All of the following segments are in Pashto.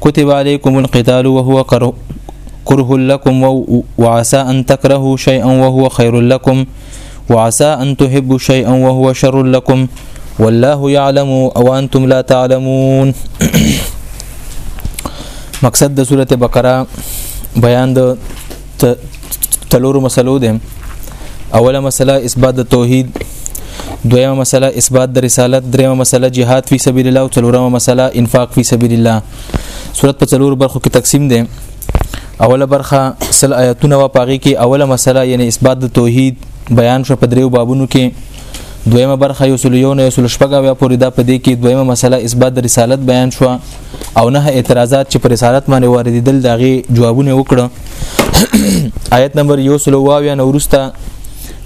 كتب عليكم القتال وهو كره لكم وعسى أن تكرهوا شيئا وهو خير لكم وعسى أن تحبوا شيئا وهو شر لكم والله يعلم او انتم لا تعلمون مقصد د سوره بقره بیان د تلورو مسلو ده اوله مسله اثبات د توحید دویمه مسله اثبات د رسالت دریمه مسله جهاد فی سبیل الله او څلورمه مسله انفاق فی سبیل الله صورت په څلور برخو کې تقسیم ده اوله برخه سل آیاتونه و پاغي کې اوله مسله یعنی اثبات د توحید بیان شو په دریو بابونو کې دویمه برخه یو سل یو نه یو سل شپږه بیا پوری دا پدې کې دویمه مسله اثبات د رسالت بیان شو او نه اعتراضات چې پر رسالت باندې واردېدل داغه جوابونه وکړه آیت نمبر یو سل واویا نورستا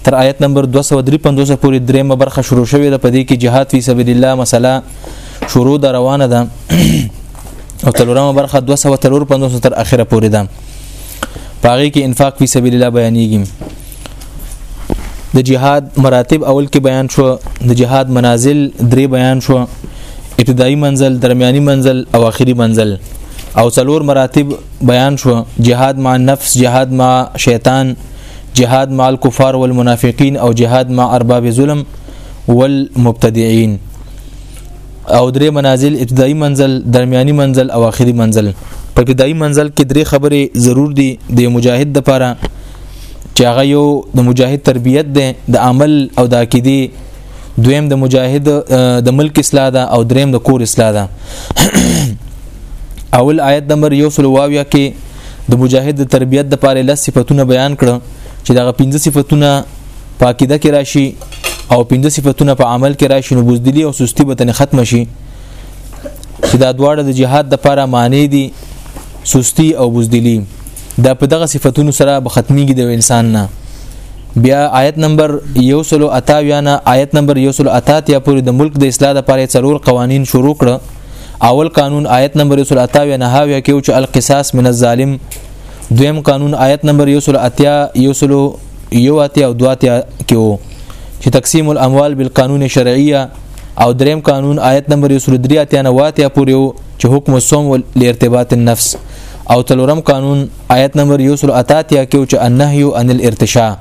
تر آیت نمبر 253 پورې دریمه برخه شروع شوې ده پدې کې جهاد فی سبیل الله مسله شروع د روانه ده او تلورمه برخه 253 تر اخره پورې ده پاغي کې انفاق فی سبیل الله بیانېږي د جهاد مراتب اول کې بیان شو د جهاد منازل درې بیان شو ابتدایي منزل درمیاني منزل او آخري منزل او څلور مراتب بیان شو جهاد مع نفس جهاد مع شیطان جهاد مع الكفار والمنافقين او جهاد مع ارباب ظلم والمبتدعين او درې منازل ابتدایي منزل درمیاني منزل او آخري منزل په ابتدایي منزل کې درې خبرې ضرور دي د مجاهد لپاره چې هغه یو د مجاهد تربیت ده د عمل او د عقیده دویم د مجاهد د ملک اصلاح ده او دریم د کور اصلاح ده اول آیت نمبر یو سل واویا کې د مجاهد د تربیت د پاره لس صفاتونه بیان کړه چې دغه پنځه صفاتونه په عقیده کې راشي او پنځه صفاتونه په عمل کې راشي نو بوزدلی او سستی به تن ختم شي چې دا دواړه د جهاد د پاره معنی دي سستی او بوزدلی دا په دغه صفاتونو سره به ختميږي د انسان نه بیا آیت نمبر 128 نه آیت نمبر 128 یا پورې د ملک د اصلاح لپاره څلور قوانین شروع کړ اول قانون آیت نمبر 128 نه هاویا کې چې القصاص من الظالم دویم قانون آیت نمبر 128 یوسلو یو اتیا او دواتیا کې وو چې تقسیم الاموال بالقانون شرعیه او دریم قانون آیت نمبر 103 اتیا نه واتیا پورې چې حکم الصوم لارتباط النفس او تلورم قانون آیت نمبر یوسل اتاتیا کې چې النهی عن الارتشاء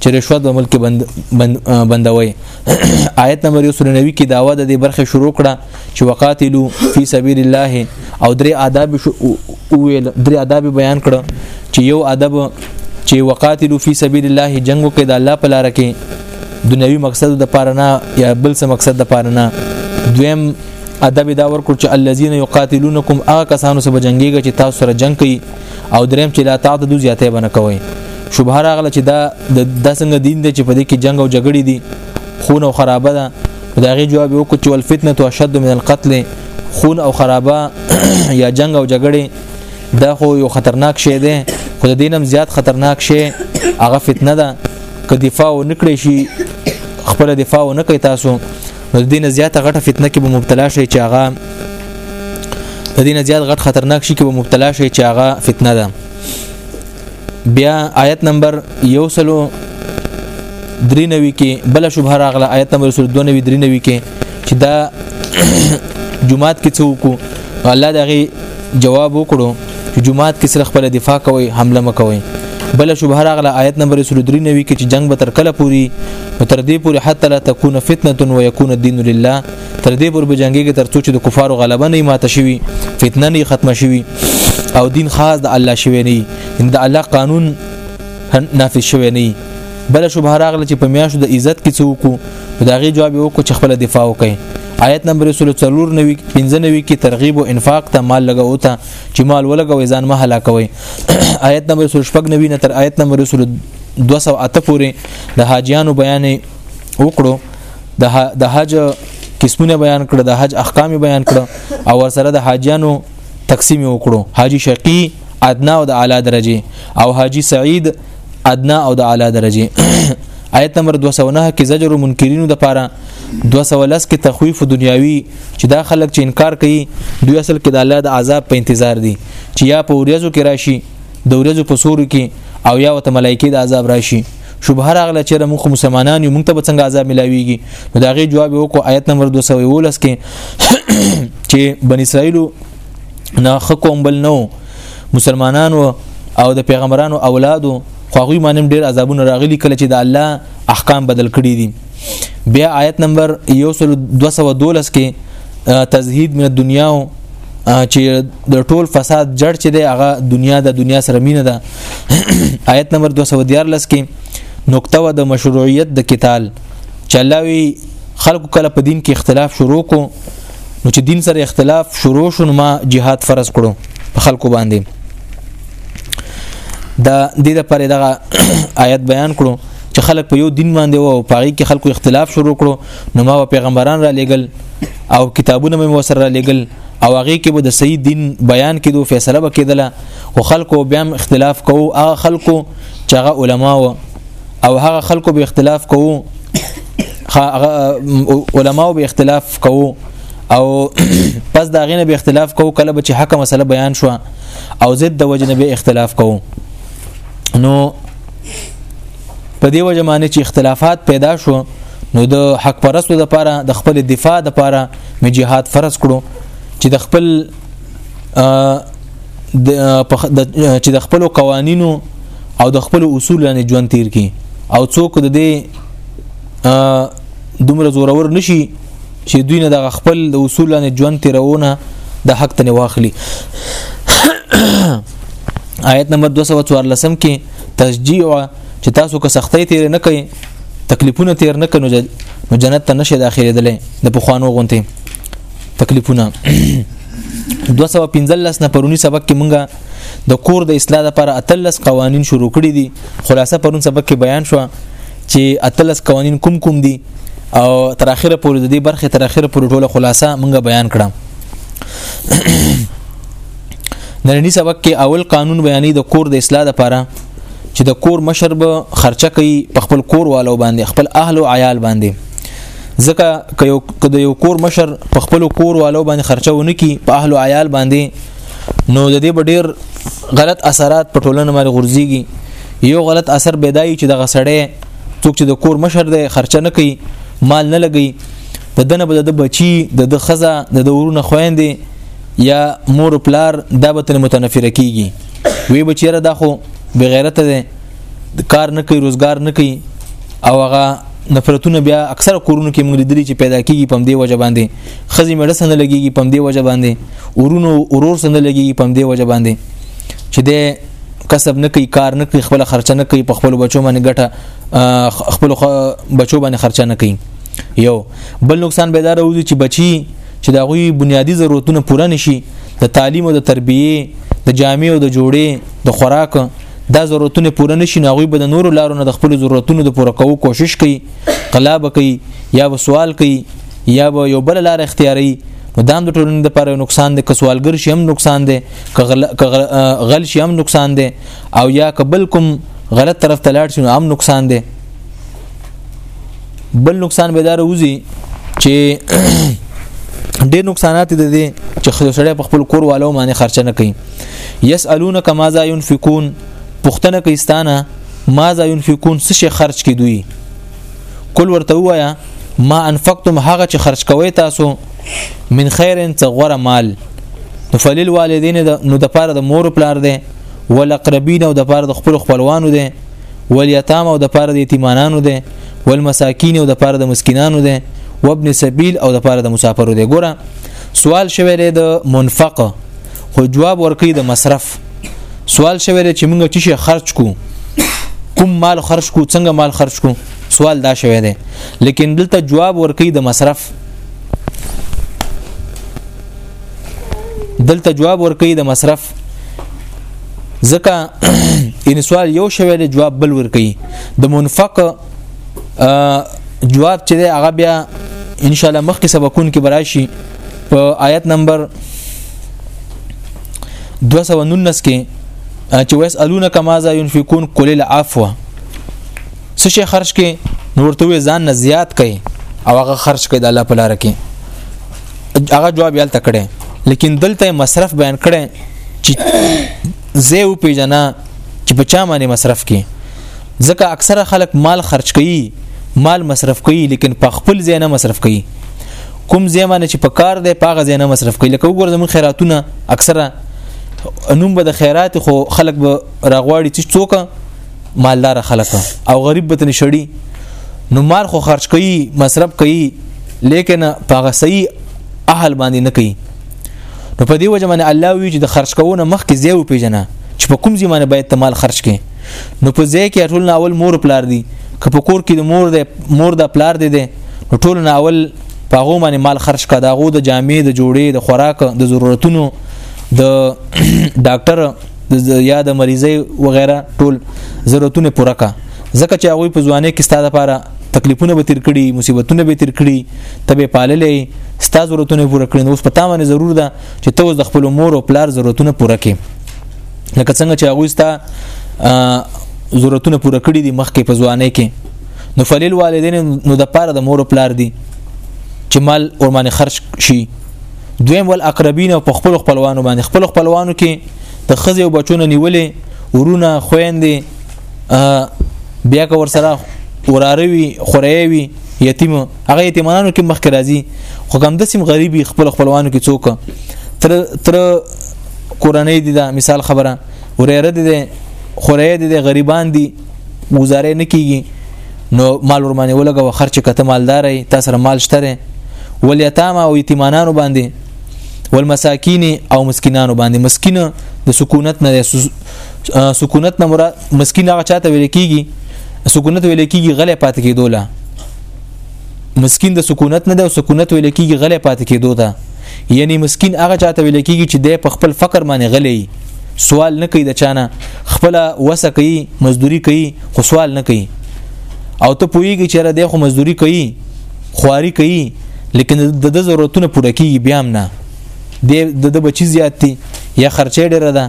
چې رشوت به ملک بند بند بندوي آیت نمبر 190 کې داوا د دې برخه شروع کړه چې وقاتلو فی سبیل الله او درې آداب ویل درې آداب بیان کړه چې یو ادب چې وقاتلو فی سبیل الله جنگ وکړي د الله په لار کې دنیوي مقصد د پاره نه یا بل څه مقصد د پاره نه دویم ادب دا ورکړو چې الذين يقاتلونكم هغه کسانو سره جنگيږي چې تاسو سره جنگ کوي او دریم چې لا تعتدو زیاته بنه کوي شوبه راغله چې دا د داسنګ دین دی چې په دې کې جنگ او جګړې دي خون او خرابه ده دا غي جواب وکړو چې الفتنه اشد من القتل خون او خرابه یا جنگ او جګړې دا خو یو خطرناک شی دی خو د دینم زیات خطرناک شی هغه فتنه ده که دفاع ونکړي شي خپل دفاع ونکړي تاسو نو د دینه زیاته غټه فتنه کې به مبتلا شي چې هغه د دینه زیات غټ خطرناک شي کې به مبتلا شي چې هغه فتنه ده بیا آیت نمبر یو سلو درې نوي کې بل شبهه راغله آیت نمبر 293 درې نوي کې چې دا جمعات کې څوک الله دغه جواب وکړو چې جماعت کې سره خپل دفاع کوي حمله مکوي بل شبهه راغله آیت نمبر 23 نوي کې چې جنگ به تر کله پوری تر دې پوری حتی لا تكون فتنه و يكون الدين لله تر دې پور به جنگي کې تر څو چې د کفارو غلبه نه ماته شي فتنه نه ختمه شي او دین خاص د الله شوی نه ان د الله قانون نافذ شوی نه بل شبهه راغله چې په میاشو د عزت کې څوک په داغي جواب یې وکړو چې خپل دفاع وکړي آیت نمبر 349 95 کې ترغیب او انفاق ته مال لګاو ته چې مال ولګوي ځان مه هلاکوي آیت نمبر 349 نه تر آیت نمبر 208 پورې د حاجیانو بیان وکړو د حج قسمونه بیان کړ د حج احکام بیان کړ او ورسره د حاجیانو تقسیم وکړو حاجی شقی ادنا او د اعلی درجه او حاجی سعید ادنا او د اعلی درجه آیت نمبر 209 کې زجر منکرینو د پاره 210 کې تخویف دنیاوی چې دا خلک چې انکار کوي دوی اصل کې د الله د عذاب په انتظار دي چې یا په ورځو کې راشي د ورځو په سورو کې او یا وت ملایکی د عذاب راشي شوبه راغله چې موږ مسلمانان یو موږ ته څنګه عذاب ملاويږي نو دا غي جواب وکړو آیت نمبر 219 کې چې بن اسرائیل نه خ کوم بل نو مسلمانانو او د پیغمبرانو اولادو خو هغه مانم ډیر عذابونه راغلي کله چې د الله احکام بدل کړي دي بیا آیت نمبر 1212 کې تزهید من دنیا او چې د ټول فساد جړ چې دی هغه دنیا د دنیا سره مینه ده آیت نمبر 214 کې نقطه و د مشروعیت د قتال چلاوي خلکو کله په دین کې اختلاف شروع کو نو چې دین سره اختلاف شروع شون ما جهاد فرض کړو په خلکو باندې دا د دې لپاره دغه آیت بیان کړو چې خلک په یو دین باندې وو او پاغي کې خلکو اختلاف شروع کړو نو ما پیغمبران را لېګل او کتابونه مې وسره را لېګل او هغه کې به د صحیح دین بیان کېدو فیصله وکړه او خلکو بیا اختلاف کوو هغه خلکو چې هغه علما وو او هغه خلکو به اختلاف کوو علماو به اختلاف کوو او پس دا غینه به اختلاف کوو کله به چې حق مسله بیان شو او ضد د وجنه به اختلاف کوو نو په دی وجه باندې چې اختلافات پیدا شو نو د حق پرستو د پاره د خپل دفاع د پاره می جهاد فرض کړو چې د خپل چې د خپل قوانینو او د خپل اصول نه ژوند تیر کی او څوک د دې دومره زورور نشي چې دوی نه د خپل د اصولانه ژوند تیرونه د حق تنه واخلي آیت نمبر 214 کې تشجیع چې تاسو که سختۍ تیر نه کړئ تکلیفونه تیر نه کړئ نو جنت ته نشي داخليدلې د پخوانو غونته تکلیفونه 215 نه پرونی سبق کې مونږه د کور د اصلاح لپاره اتلس قوانین شروع کړي دي خلاصه پرون سبق کې بیان شو چې اتلس قوانین کوم کوم دي او تر اخره پورې د دې برخه تر اخره پورې ټوله خلاصه مونږه بیان کړم نننی سبق کې اول قانون بیانې د کور د اصلاح لپاره چې د کور مشر به خرچه کوي په خپل کور والو باندې خپل اهل او عیال باندې ځکه که یو که د یو کور مشر په خپل کور والو باندې خرچه ونکي په اهل او عیال باندې نو د دې په ډیر غلط اثرات په ټولنه باندې غورځيږي یو غلط اثر بدایي چې دغه سړی څوک چې د کور مشر دی خرچه نه کوي مال نه لګي د دنه به د بچي د د خزه د د ورونه خويندې یا مور پلار دا به تر متنفره کیږي وی بچیره دا خو بغیرت ده د کار نه کوي روزګار نه کوي او هغه نفرتونه بیا اکثره کورونو کې موږ لیدلی چې پیدا کیږي پم دی وجه باندې خزي مړه سند لګيږي پم دی وجه باندې ورونو اورور سند لګيږي پم دی وجه باندې چې د کسب نه کوي کار نه کوي خپل خرچه نه کوي په خپل بچو باندې ګټه خپل بچو باندې خرچه نه کوي یو بل نقصان به دا راوځي چې بچي چې د غوي بنیادی ضرورتونه پوره نشي د تعلیم او د تربیه د جامع او د جوړې د خوراک دا ضرورتونه پوره نشي نو هغه به د نورو لارو نه د خپل ضرورتونو د پوره کوو کوشش کوي قلا به کوي یا به سوال کوي یا به یو بل لار اختیاري نو دا د ټولنې لپاره نقصان دی کسوالګر شي هم نقصان دی غل شي هم نقصان دی او یا کبل کوم غلط طرف ته لاړ شي هم نقصان دی بل نقصان به دار وزي چې ډېر نقصانات دي چې خو سړی په خپل کور والو باندې خرچه نه کوي یسالونک ماذا ينفقون پختنه کويستانه ماذا ينفقون څه شي خرج کی دوی کول ورته وایا ما انفقتم هغه چې خرج کوي تاسو من خیر څه غوره مال فلیل والدین نو د پاره د مور پلار دی ولقربین او د پاره د خپل خپلوانو دی والیتام او د پاره د یتیمانانو دی والمساکین او د پاره د مسکینانو دی وابن سبیل او د پاره د مسافرو دی ګوره سوال شوی دی د منفقه خو جواب ورکړي د مصرف سوال شوی دی چې موږ چې شي خرج کو کوم مال خرج کو څنګه مال خرج کو سوال دا شوی دی لیکن دلته جواب ورکړي د مصرف دلته جواب ورکړي د مصرف ځکه ان سوال یو شوی دی جواب بل ورکړي د منفق جواب چې دی هغه بیا ان شاء الله مخکې سبقون کې براشي په آیت نمبر 219 کې چې وس الونه کما ذا ينفقون قل العفو څه شي خرج کې نورته ځان نه زیات کړي او هغه خرج کړي د الله په لار کې هغه جواب یې تکړه لیکن دلته مصرف بیان کړي چې زه او پیجنا چې په چا باندې مصرف کړي ځکه اکثره خلک مال خرج کوي مال مصرف کوي لیکن په خپل ځای نه مصرف کوي کوم ځای باندې چې په کار دی په هغه ځای نه مصرف کوي لکه وګوره زموږ خیراتونه اکثره نوم به د خیرات خو خلک به راغواړي چې څوک مالدار خلک او غریب به تنې شړي نو مال خو خرج کوي مصرف کوي لیکن په هغه صحیح اهل باندې نه کوي نو په دې وجه باندې الله وی چې د خرج کوونه مخکې زیو پیژنه چې په کوم ځای باندې باید ته مال خرج کړي نو په ځای کې ټول ناول مور پلار دي که په کور کې د مور د مور د پلار دي دي نو ټول ناول په هغه باندې مال خرج کا داغو د جامع د جوړې د خوراک د ضرورتونو د ډاکټر د یا د مریضي وغیرہ ټول ضرورتونه پوره کا ځکه چې هغه په ځواني کې ستاده لپاره تکلیفونه به تیر کړي مصیبتونه به تیر کړي تبه پاللې ستاسو ضرورتونه پوره کړي نو اوس پتا باندې ضرور ده چې ته د خپل مور او پلار ضرورتونه پوره کړي لکه څنګه چې هغه ستا ضرورتونه پوره کړی دي مخکې په ځواني کې نو فلیل والدین نو د پاره د مور پلار دي چې مال ور باندې خرج شي دویم ول اقربین او په خپل خپلوانو باندې خپل خپلوانو کې د خزې او بچونو نیولې ورونه خويندې بیا که ور سره وراروي خوريوي یتیم هغه یتیمانو کې مخکې راځي خو کوم د سیم غریبي خپل خپلوانو کې څوک تر تر کورنۍ دي دا مثال خبره ورېره دي خورې دي غریبان دي گزارې نه کیږي نو مال ور باندې ولګو خرچ کته مالدار ای تاسو سره مال شته ول یتام او یتیمانانو باندې ول مساکین او مسکینانو باندې مسکین د سکونت نه سکونت نه مراد مسکین هغه چاته ویل کیږي سکونت ویل کیږي غلې پات کیدوله مسکین د سکونت نه ده او سکونت ویل کیږي غلې پات کیدو ده یعنی مسکین هغه چاته ویل کیږي چې د په خپل فقر باندې غلی سوال نه کوي د چانه خپل وسه کوي مزدوري کوي خو سوال نه کوي او ته پوهیږي چې را د خو مزدوري کوي خواري کوي لیکن د د ضرورتونه پوره کیږي بیا هم نه د د بچی زیات دي یا خرچه ډیره ده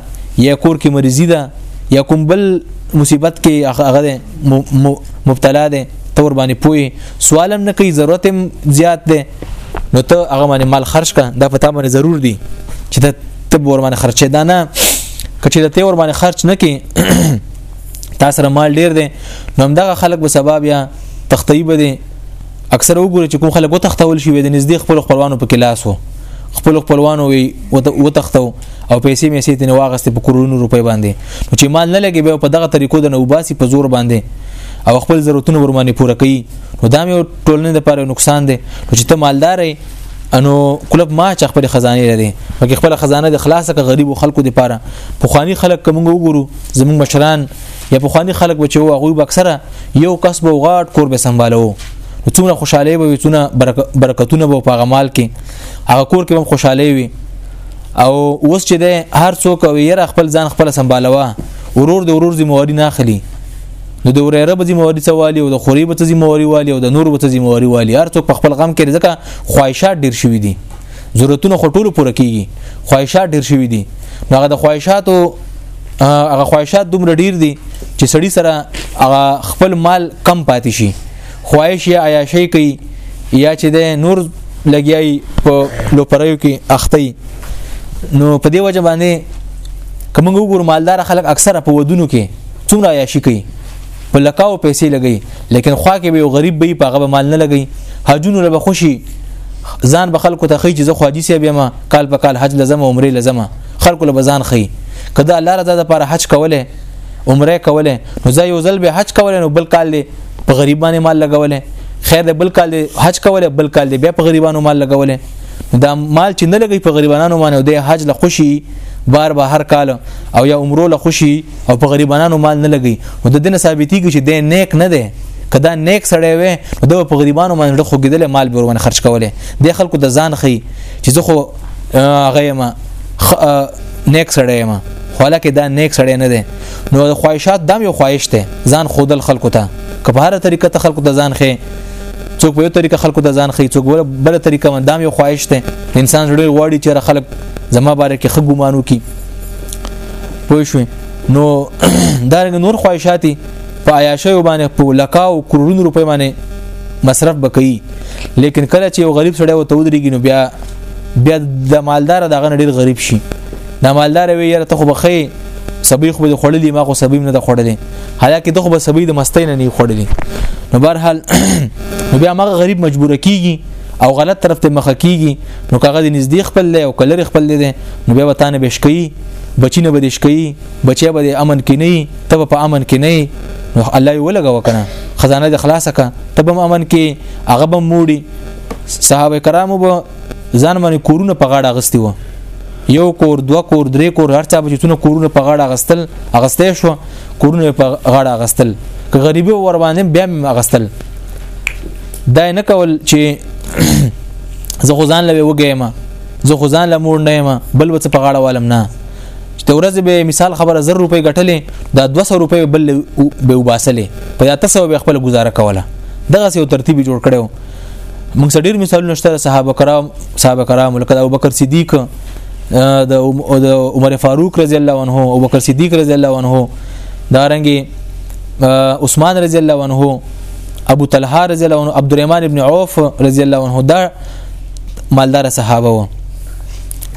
یا کور کې مریضي ده یا کوم بل مصیبت کې هغه مبتلا ده تور باندې پوي سوالم نه کوي ضرورت زیات ده نو ته هغه باندې مال خرج کا دا پتا باندې ضرور دی چې ته ته ور باندې خرچې دا نه کچې د ته ور باندې خرج نه کې تا سره مال ډیر دی نو همدغه خلک به سبب یا تختی به دي اکثر وګوري چې کوم خلک وتختول شي د نږدې خپل خپلوانو په کلاس وو خپل خپلوانو وي وتختو او پیسې مې سي تنه واغسته په کرونو روپۍ باندې نو چې مال نه لګي به په دغه طریقو د نوباسي په زور باندې او خپل ضرورتونه ورمانه پوره کوي نو دا مې ټولنې د پاره نقصان دی چې ته مالدار یې انو کلب ما چې خپل خزانه لري مګر خپل خزانه د خلاصه ک غریب خلکو د پاره په خواني خلک کوم وګورو زموږ مشران یا په خواني خلک بچو هغه بکسره یو کسب او غاټ کور به سمبالو څونه خوشاله وي څونه برکتونه به په غمال کې هغه کور کې هم خوشاله وي او اوس چې ده هر څوک ویره خپل ځان خپل سمبالوا ورور د ورور ذمہ واری نه اخلي نو د وريره به ذمہ واري څه والی او د خوري به ذمہ واري والی او د نور به ذمہ واري والی هر څوک په خپل غم کې ځکه خواهشات ډیر شوي دي ضرورتونه خټول پوره کیږي خواهشات ډیر شوي دي هغه د خواهشاتو هغه خواهشات دومره ډیر دي چې سړی سره هغه خپل مال کم پاتې شي خواهش یا عیاشي کوي یا چې د نور لګیای په لوپریو کې اختی نو په دې وجه باندې کوم وګور مالدار خلک اکثره په ودونو کې څومره عیاشي کوي په لکاو پیسې لګي لیکن خوا کې به یو غریب به په هغه مال نه لګي حجونو له خوشي ځان به خلکو ته خي چې زه خواجي سی بیا کال په کال حج لزم عمره لزم خلکو له ځان خي کدا الله رضا د پر حج کوله عمره کوله نو ځای یو ځل به حج کوله نو بل کال دی په غریبانه مال لګوله خیر دی بل کال دی حج کوله بل کال دی بیا په غریبانو مال لګوله دا مال چې نه لګي په غریبانو باندې د حج له خوشي بار به هر کال او یا عمره له خوشي او په غریبانو مال نه لګي نو د دین ثابتي کې چې د نیک نه دی کدا نیک سړی وي د په غریبانو باندې خو ګیدل مال به ورونه خرج کوله د خلکو د ځان خي چې زه خو غیمه نیک سړی یم حالکه دا نیک سړی نه دی نو د خواهشات دم یو خواهش ته ځان خودل خلکو ته که په هر طریقه ته خلکو ته ځان خي څوک په یو طریقه خلکو ته ځان خي څوک بل بل طریقه من دام یو خواهش ته انسان جوړي غواړي چې خلک زما باره کې خګومانو کی پوه شوي نو دا نور خواهشاتي په عیاشیو باندې په لکاو کروڑونو روپۍ باندې مصرف بکوي لیکن کله چې یو غریب سړی وته ودرېږي نو بیا بیا د مالدار دغه ډیر غریب شي د مالدار وی یاره ته خو بخې سبي خو به خړلې ما خو سبي نه د خړلې حالکه ته خو به سبي د مستۍ نه نه خړلې نو بهرحال نو بیا مغه غریب مجبور کیږي او غلط طرف ته مخه کیږي نو کاغه د نږدې خپل له او کلر خپل له نو بیا وطن بشکی بچی نه بدیش کوي بچی به امن کې نه ته په امن کې نه نو الله یې ولګه وکنه خزانه د خلاصه کا ته به امن کې هغه به موړي صحابه کرامو به ځان باندې کورونه په غاړه غستی و یو کور دو کور درې کور هر څه بچونه کورونه په غاړه غستل اغستې شو کورونه په غاړه غستل که غریبي ور باندې بیا اغستل دا نه کول چې زه خو ځان لوي وګیم زه خو ځان له مور نه یم بل وڅ په غاړه والم نه د ورځې به مثال خبره 1000 روپۍ ګټلې دا 200 روپۍ بل به وباسلې په یا تاسو به خپل گزاره کوله دغه سیو ترتیب جوړ کړو موږ سړي مثالونه شته صحابه کرام صحابه کرام لکه ابو بکر صدیق د عمر فاروق رضی الله عنه او بکر صدیق رضی الله عنه دا رنګي عثمان رضی الله عنه ابو طلحه رضی الله عنه عبدالرحمن ابن عوف رضی الله عنه دا مالدار صحابه وو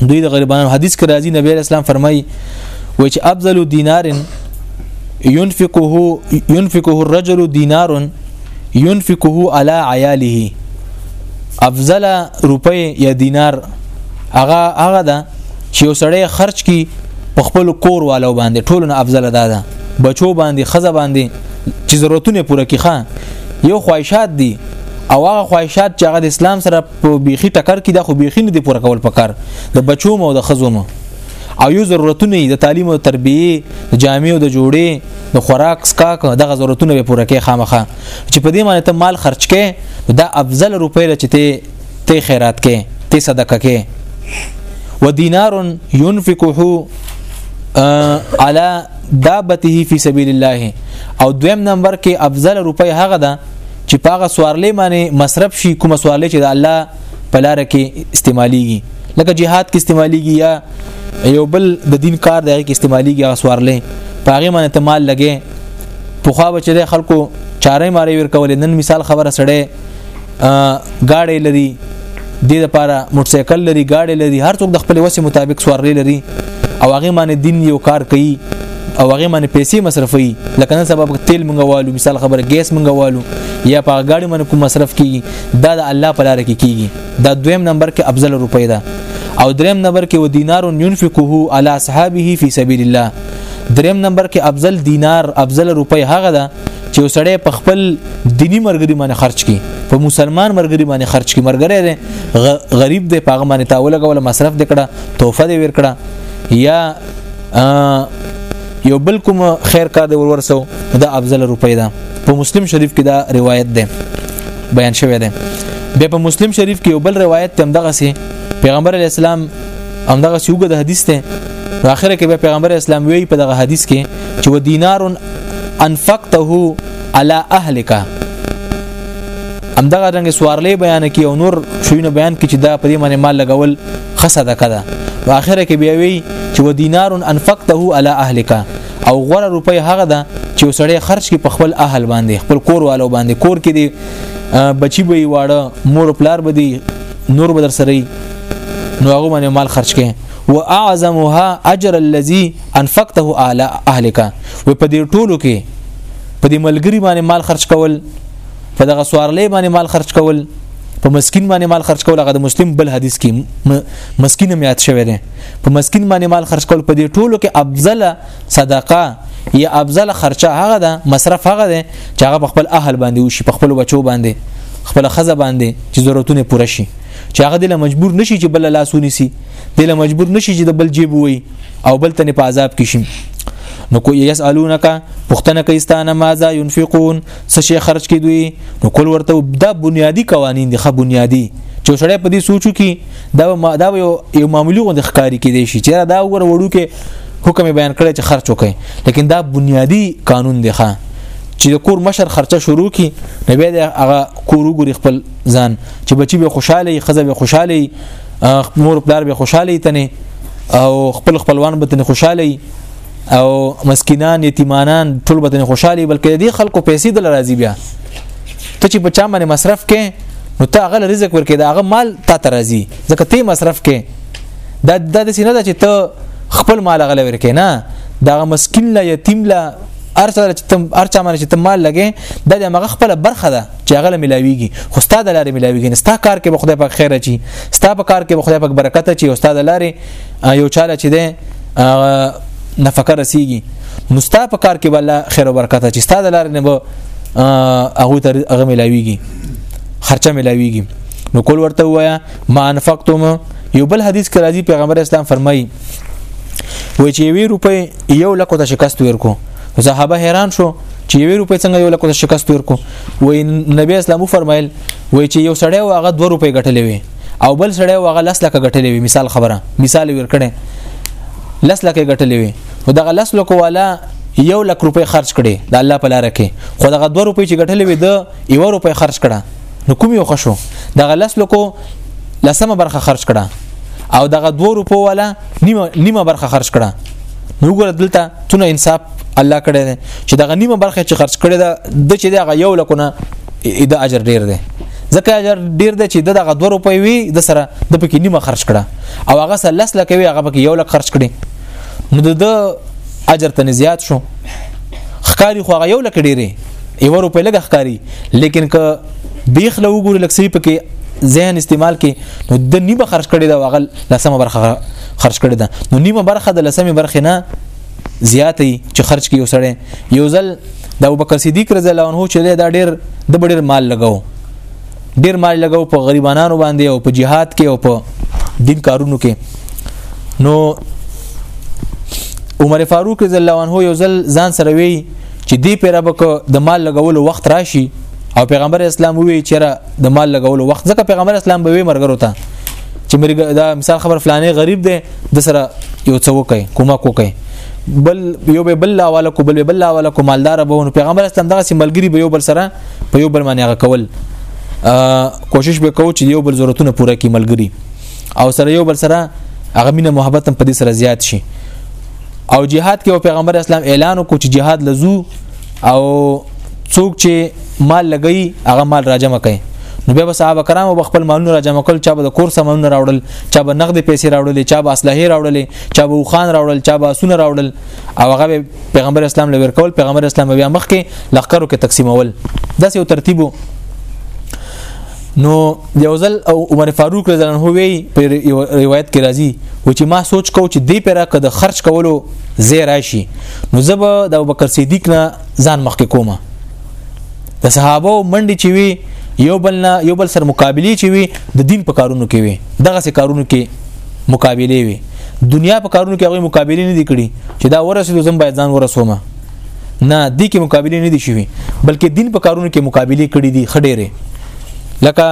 دوی د غریبانو حدیث کې راځي نبی اسلام فرمایي و چې افضل دینار ينفقه ينفقه الرجل دينار ينفقه على عياله افضل روپي یا دینار هغه هغه ده چې یو سړی خرج کی په خپل کور والو باندې ټولو نه افضل ده ده بچو باندې خزه باندې چې ضرورتونه پوره کیخه یو خواهشات دي او هغه خواهشات چې هغه د اسلام سره په بیخي ټکر کې د خو بیخي نه دی پوره کول پکار د بچو مو د خزو مو او یو ضرورتونه د تعلیم او تربیه د جامع او د جوړې د خوراک سکاک دغه ضرورتونه به پوره کې خامخه چې په دې معنی ته مال خرج کې دا افضل روپې چې ته ته خیرات کې ته صدقه کې و دینار ينفقه على دابته فی سبیل الله او دویم نمبر کې افضل روپې هغه ده چې پاغه سوارلې باندې مصرف شي کوم سوارلې چې د الله په لار کې استعماليږي لکه جهاد کې استعماليږي یا یو بل د دین کار دی کې استعماليږي هغه سوارلې پاغه باندې ته مال لګې پوخا بچره خلکو چارې مارې ور کولې نن مثال خبره سړې ا گاډې لري دې لپاره موټرسایکل لري گاډي لري هر څوک د خپل وسه مطابق سوارلې لري او هغه باندې دین یو کار کوي او هغه باندې پیسې مصرفي لکه نن سبب تیل منغوالو مثال خبره ګیس منغوالو یا په گاډي باندې کوم مصرف کیږي دا د الله په لار کې کیږي دا دویم نمبر کې افضل روپۍ ده او دریم نمبر کې و دینار ينفقه على اصحابه في سبيل الله دریم نمبر کې افضل دینار افضل روپۍ هغه ده چې وسړی په خپل دینی مرګري باندې خرج کی په مسلمان مرګري باندې خرج کی مرګره دی غریب دی پاغه باندې تاول کوله مصرف دکړه تحفه دی ورکړه یا یو بل کوم خیر کار دی ورورسو دا افضل روپی ده په مسلم شریف کې دا روایت ده بیان شوی ده بیا په مسلم شریف کې یو بل روایت تم دغه سي پیغمبر علی السلام هم دغه سیوګه د حدیث ته په اخر کې به پیغمبر اسلام وی په دغه حدیث کې چې و دینار انفقته على اهلک هم دغه رنګ سوارلې بیان کې او نور شوینه بیان کې چې دا په دې باندې مال لګول خصده کده په اخر کې بیا وی چې و دینار انفقته على اهلک او غوړه روپۍ هغه ده چې وسړی خرج کې په خپل اهل باندې خپل کور والو باندې کور کې دی بچی به واړه مور پلار به دی نور بدر سره نو هغه باندې مال خرج کړي واعظمها اجر الذي انفقته على اهلك و په دې ټولو کې په دې ملګری باندې مال خرج کول په دغه سوارلې باندې مال خرج کول په مسكين باندې مال خرج کول هغه د مسلم بل حدیث کې مسكين هم یاد شوی دی په مسكين باندې مال خرج کول په دې ټولو کې افضل صدقه یا افضل خرچه هغه ده مصرف هغه ده چې هغه په خپل اهل باندې وشي په خپل بچو باندې خپل خزه باندې چې ضرورتونه پوره شي چې هغه دله مجبور نشي چې بل لاس ونیسي دله مجبور نشي چې د بل جیب وي او بل تنه په عذاب کې شي نو کو یسالونک پختنه کیستانه ماذا ينفقون څه شي خرج کی دوی نو کول ورته دا بنیادی قوانین دي خه بنیادی چې سړی په دې سوچو کې دا دا یو معمولی غو د ښکاری کې دی شي چې دا وګور وړو کې حکم بیان کړی چې خرچ وکړي لیکن دا بنیادی قانون دی ښه چې د کور مشر خرچه شروع کی نو بیا د هغه کورو ګوري خپل ځان چې بچي به خوشاله وي خزه به خوشاله وي مور پلار به خوشاله تنه او خپل خپلوان به تنه خوشاله وي او مسکینان یتیمانان ټول به تنه خوشاله بلکې دې خلکو پیسې دل راضي بیا ته چې په چا باندې مصرف کې نو ته هغه رزق ورکې دا هغه مال تا ته راضي ځکه ته مصرف کې دا د سینه ده چې ته خپل مال غل ورکې نه دا مسکین لا یتیم لا ارچا چې تم ارچا باندې چې تم مال لګې دا د مغه خپل برخه ده چې هغه ملاويږي خو ستاسو د لارې ملاويږي ستا کار کې به خدای پاک خیر اچي ستا په کار کې به خدای پاک برکت اچي او ستا د لارې یو چاله چې ده نفقه رسیږي نو ستا په کار کې به الله خیر او برکت اچي ستا د لارې نه به هغه تر هغه ملاويږي خرچه ملاويږي نو کول ورته وایا ما انفقتم یو بل حدیث کې راځي پیغمبر اسلام فرمایي وای چې وی روپې یو لکه ته شکست ورکو نو صحابه حیران شو چې یو روپې څنګه یو لکه شکست ورکو وای نبی اسلام فرمایل وای چې یو سړی واغه 2 روپې ګټلې وي او بل سړی واغه لس لکه ګټلې وي مثال خبره مثال ورکړي لس لکه ګټلې وي او دغه لس لکه والا یو لک روپې خرج کړي د الله په لار کې خو دغه 2 روپې چې ګټلې وي د یو روپې خرج کړه نو کوم یو خشو دغه لس لکو لسمه برخه خرج کړه او دغه 2 روپو والا نیمه نیمه برخه خرج کړه نو وګوره دلته تونه انصاف الله کړی دی چې دغه نیمه برخه چې خرج کړی دا د چې دغه یو لکونه د اجر ډیر دی ځکه اجر ډیر دی چې دغه 2 روپۍ وي د سره د پکې نیمه خرج کړه او هغه سره لس لکه وي هغه پکې یو لک خرج کړي نو د اجر ته زیات شو خکاری خو هغه یو لک ډیره یو روپې لګ ښکاری لیکن که بیخ له وګوري لکه سری پکې ذهن استعمال کې نو د نیمه خرج کړي دا وغل لسمه برخه خرج کړي دا نو نیمه برخه د لسمه برخه نه زیاتې چې خرج کیو سړی یو ځل د ابوبکر صدیق رضی الله عنه چې دا ډیر د ډیر مال لګاو ډیر مال لګاو په غریبانو باندې او په جهاد کې او په دین کارونو کې نو عمر فاروق رضی الله عنه یو ځل ځان سره وی چې دی پیره بک د مال لګولو وخت راشي او پیغمبر اسلام وی چیرې د مال لګولو وخت ځکه پیغمبر اسلام به وی مرګرو ته چې مرګ دا مثال خبر فلانه غریب دی د سره یو څه وکي کومه کوکي بل یو به بل والا کو بل بل والا کو مالدار به نو پیغمبر اسلام دغه سیملګری به یو بل سره په یو بل باندې هغه کول کوشش به کو چې یو بل ضرورتونه پوره کړي ملګری او سره یو بل سره هغه مینه محبت هم په دې سره زیات شي او جهاد کې پیغمبر اسلام اعلان وکړ چې جهاد لزو او څوک چې مال لګي هغه مال راجمع کوي نو بیا صحابه کرام به خپل مالونه را جمع کول چا به د کور سامانونه راوړل چا به نقد پیسې راوړل چا به اسلحه راوړل چا به خوان راوړل چا به سونه راوړل او هغه پیغمبر اسلام لور کول پیغمبر اسلام بیا مخ کې لخرو کې تقسیمول داسې ترتیبو نو یو ځل عمر فاروق رضی الله عنه وی په روایت کې راځي و چې ما سوچ کو چې دې پیرا کده خرج کولو زی راشي نو زب د ابوبکر صدیق نه ځان مخکې کومه د صحابه منډي چې وی یو بل نه یو بل سره مقابله چې وی د دین په کارونو کې وی دغه سه کارونو کې مقابله وی دنیا په کارونو کې هغه مقابله نه دي کړی چې دا ورسېدو زم باید ځان ورسومه نه دي کې مقابله نه دي شوی بلکې دین په کارونو کې مقابله کړې دي خډېره لکه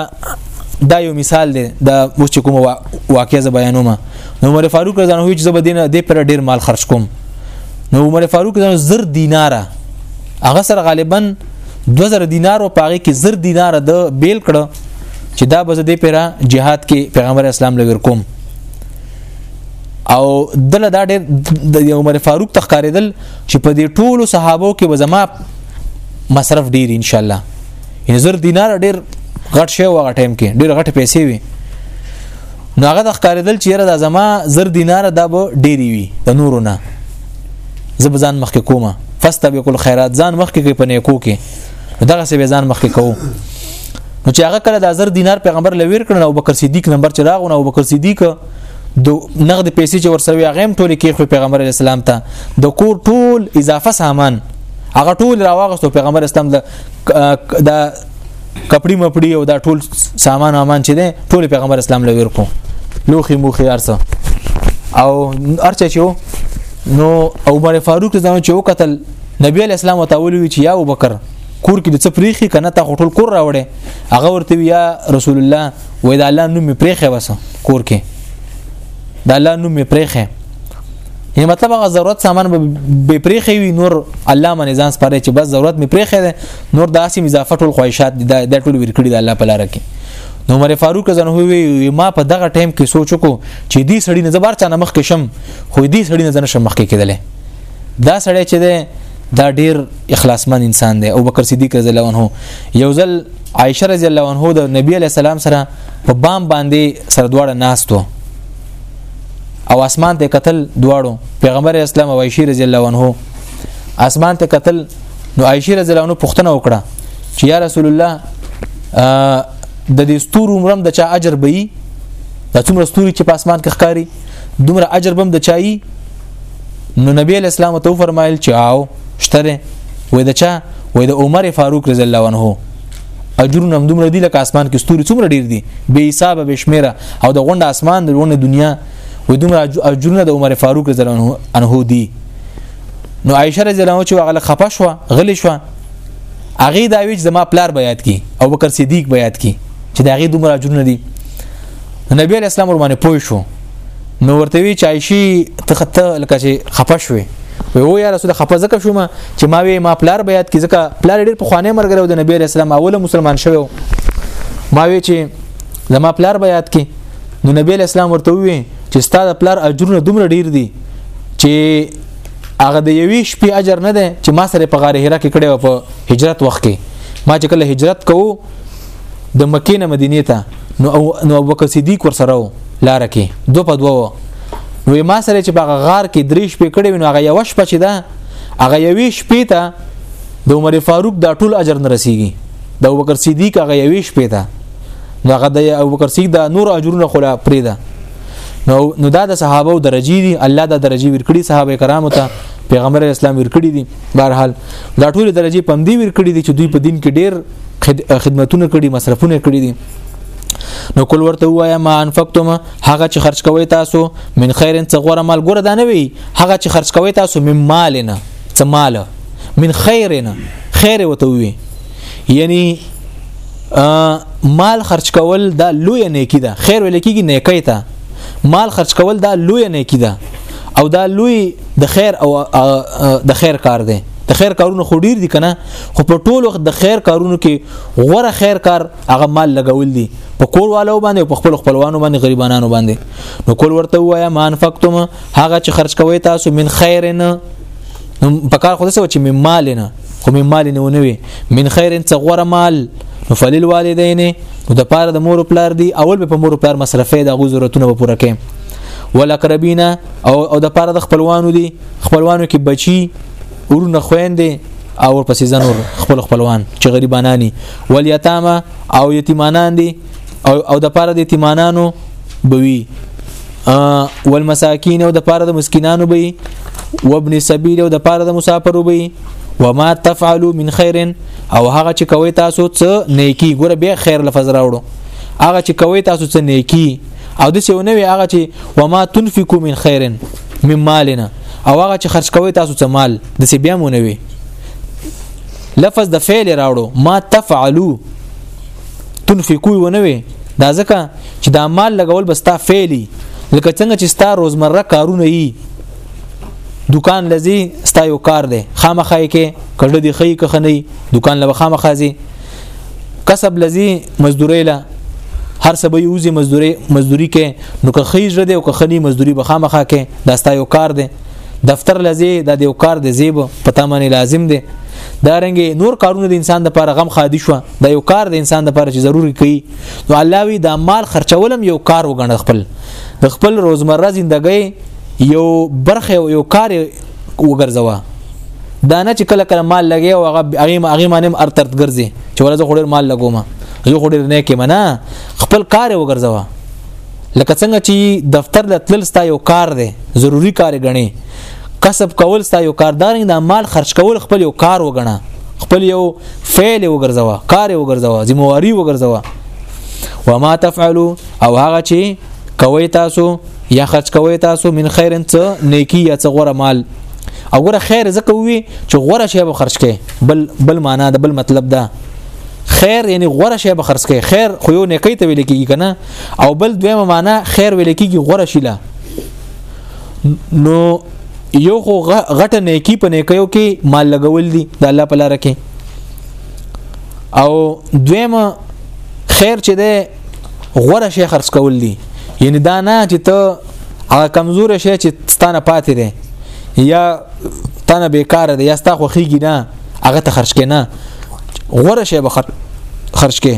دا یو مثال دی د اوس چې کوم واقعي ز بیانوم نو عمر فاروق رضی الله عنه چې زبدینه د پر ډیر مال خرج کوم نو عمر فاروق رضی الله زر دیناره هغه سره غالبا 2000 دینار او پاغه کې زر دینار د بیل کړه چې دا به دې پیرا جهاد کې پیغمبر اسلام لور کوم او دله دا ډېر د عمر فاروق تخکاریدل چې په دې ټولو صحابو کې وزما مصرف ډیر ان شاء الله یعنی زر دینار ډیر غټ شی وغه ټایم کې ډیر غټ پیسې وي نو هغه د ښکارېدل چې را زما زر دینار دا به ډېری وي د نورو نه زه به ځان مخکې کومه فاستبقوا الخيرات ځان مخکې کوي په نیکو کې دغه څه به ځان مخکې کوو نو چې هغه کله د زر دینار پیغمبر لویر کړ او بکر صدیق نمبر چې راغونه او بکر صدیق د نقد پیسې چې ورسوي هغه هم ټول کې خو پیغمبر اسلام ته د کور ټول اضافه سامان هغه ټول راوغستو پیغمبر اسلام د د کپړی مپړی او دا ټول سامان امان چې ده ټول پیغمبر اسلام لویر کو لوخي موخي ارسه او ارچه چې نو عمر فاروق ځان چې وکتل نبی علی اسلام وتعالو چې یا ابوبکر کور کې د څه پریخي کنه تا ټول کور راوړې هغه ورته یا رسول الله وې دا الله نوم پریخه وسه کور کې دا الله نوم پریخه یعنی مطلب هغه ضرورت سامان به پریخي وي نور الله من ځان سپاره چې بس ضرورت می پریخي ده نور داسې اضافه ټول خواهشات د ټول ورکړي د الله په لار کې نو عمر فاروق ځنه وی ما په دغه ټیم کې سوچ کو چې دې سړی نه زبر چانه مخ کې شم خو دې سړی نه ځنه شم مخ کې کېدله دا سړی چې دی دا ډیر اخلاصمن انسان دی او بکر صدیق رضی الله عنه یو ځل عائشه رضی الله عنها د نبی علی السلام سره په بام باندې سره دواړه ناستو او اسمان ته قتل دواړو پیغمبر اسلام او عائشه رضی الله عنها اسمان ته قتل نو عائشه رضی الله عنها پوښتنه وکړه چې یا رسول الله د دې ستور عمرم د چا اجر به وي د څومره ستوري چې په اسمان کې ښکاری دومره اجر بم د چایي نو نبی علیہ السلام ته فرمایل چې آو شتره وې د چا وې د عمر فاروق رضی الله عنه اجرونه هم دومره دي لکه اسمان کې ستوري څومره ډیر دي بې حساب به شمیره او د غونډه اسمان د غونډه دنیا و دومره اجرونه د عمر فاروق رضی الله عنه دي نو عائشه رضی الله عنها چې هغه خپه شو غلی شو هغه دا ویچ زما پلار بیات کی او بکر صدیق بیات کی چې دا هغه دومره اجرونه دي نبی اسلام ورمانه پوه شو نو ورته وی چایشي تخته لکه چې خپشوي وی او یا رسول خپه زکه شوم چې ما وی ما پلار بیا یاد کی زکه پلار ډیر په خوانه مرګ راو د نبی اسلام اوله مسلمان شوو ما وی چې زما پلار بیا یاد کی نو نبی اسلام ورته وی چې ستاسو پلار اجرونه دومره ډیر دي چې هغه د یوې شپې اجر نه ده چې ما سره په غار هرا کې کړي په هجرت وخت کې ما چې کله هجرت کوو د مکې نه مدینه ته نو او نو ابوبکر صدیق ور سره لار کې دو په دوو نو ما سره چې په غار کې دریش په کړې نو هغه یو شپه چې ده هغه یوې شپې ته د عمر فاروق دا ټول اجر نه رسیږي د ابوبکر صدیق هغه یوې شپې ته نو هغه د ابوبکر صدیق دا نور اجرونه خلا پرې ده نو نو دا د صحابه او درجی دي الله دا درجی ورکړي صحابه کرامو ته پیغمبر اسلام ورکړي دي بهرحال دا ټول درجه پم دی ورکړي دي چې دوی په دین کې ډیر خدمتونه کړي مصرفونه کړي دي نو کول ورته وایا ما انفقتم هغه چې خرج کوي تاسو من خیر څه غوړه مال ګور دا نه وي هغه چې خرج کوي تاسو من مال نه څه مال من خیر نه خیر وته وي یعنی مال خرج کول دا لوی نیکی ده خیر ویل کیږي نیکی ته مال خرج کول دا لوی نیکی ده او دا لوی د خیر او د خیر کار دی د خیر کارونه خو ډیر دي کنه خو په ټولو د خیر کارونو کې غوره خیر کار هغه مال لګول دي په کور والو باندې او په خپل خپلوانو باندې غریبانو باندې نو کول ورته وایا مان فقتم هغه چې خرج کوي تاسو من خیر نه په کار خو څه چې من مال نه خو من مال نه ونوي من خیر څه غوره مال نو فلیل والدین او د پاره د مور پلار دی اول به په مور پلار مصرفې د غو ضرورتونه به پوره کړي ولقربینا او او د پاره د خپلوانو دی خپلوانو کې بچي ورونه خويندې او ورپسې زنور خپل خپلوان چې غریبانانی ول یتامه او یتیمانان دي او او د پاره د یتیمانانو بوي والمساکین او د پاره د مسکینانو بي وابن سبیل او د پاره د مسافرو بي وما تفعلوا من خير او هغه چې کوي تاسو څه نیکی ګوره به خیر لفظ راوړو هغه چې کوي تاسو څه نیکی او د څه نوې هغه چې وما تنفقوا من خير مم مالنا او هغه چې خرج کوي تاسو څه مال د سی بیا مونږ وي لفظ د فعل راوړو ما تفعلوا تنفقوا ونوي دا ځکه چې دا مال لګول بستا فعلی لکه څنګه چې ستا روزمره کارونه یي دکان لذي ستا یو کار دی خامخای کې کړه دی خې که خنې دکان لبه خامخازي کسب لذي مزدوري له هر سبا یوزي مزدوري مزدوري کې نو که خیج رده او که خلی مزدوري بخامخه کې دا ستا یو کار دی دفتر لذي دا یو کار دی زیب پتا معنی لازم دی دا رنګ نور کارونه د انسان د لپاره غم خادي شو دا یو کار د انسان د لپاره چې ضروری کوي نو الله وی دا مال خرچولم یو کار وګڼل خپل د خپل روزمره ژوندۍ یو برخه یو کار وګرځوا دا نه چې کله کله مال لګي او هغه هغه هغه مانم ارترت ګرځي چې ولزه خوري مال لګوم زه خوري نه کې منا خپل کار وګرځوا لکه څنګه چې دفتر د تلل ستا یو کار دی ضروری کار غني کسب کول ستا یو کاردار نه مال خرج کول خپل یو کار وګڼه خپل یو فعل وګرځوا کار وګرځوا ذمہواری وګرځوا وما تفعلوا او هغه چې کوي تاسو یا خرج کوي تاسو من خیر څه نیکی یا څه غوره مال او غوره خیر زکه وي چې غوره شی به خرج کړي بل بل معنا ده بل مطلب ده خیر یعنی غوره شی به خرج کړي خیر خو یو نیکی ته ویل کیږي کنه او بل دویمه معنا خیر ویل کیږي غوره شی لا نو یو خو غټه نیکی په نیکیو کې مال لګول دي د الله په لار کې او دویمه خیر چې ده غوړه شي خرڅ کول دي یعنی دا نه چې ته هغه کمزور شي چې ستانه پاتې دی یا تنه بیکاره دی یا ستا خوخیږي نه هغه ته خرج کینه غوړه شي به خرج کې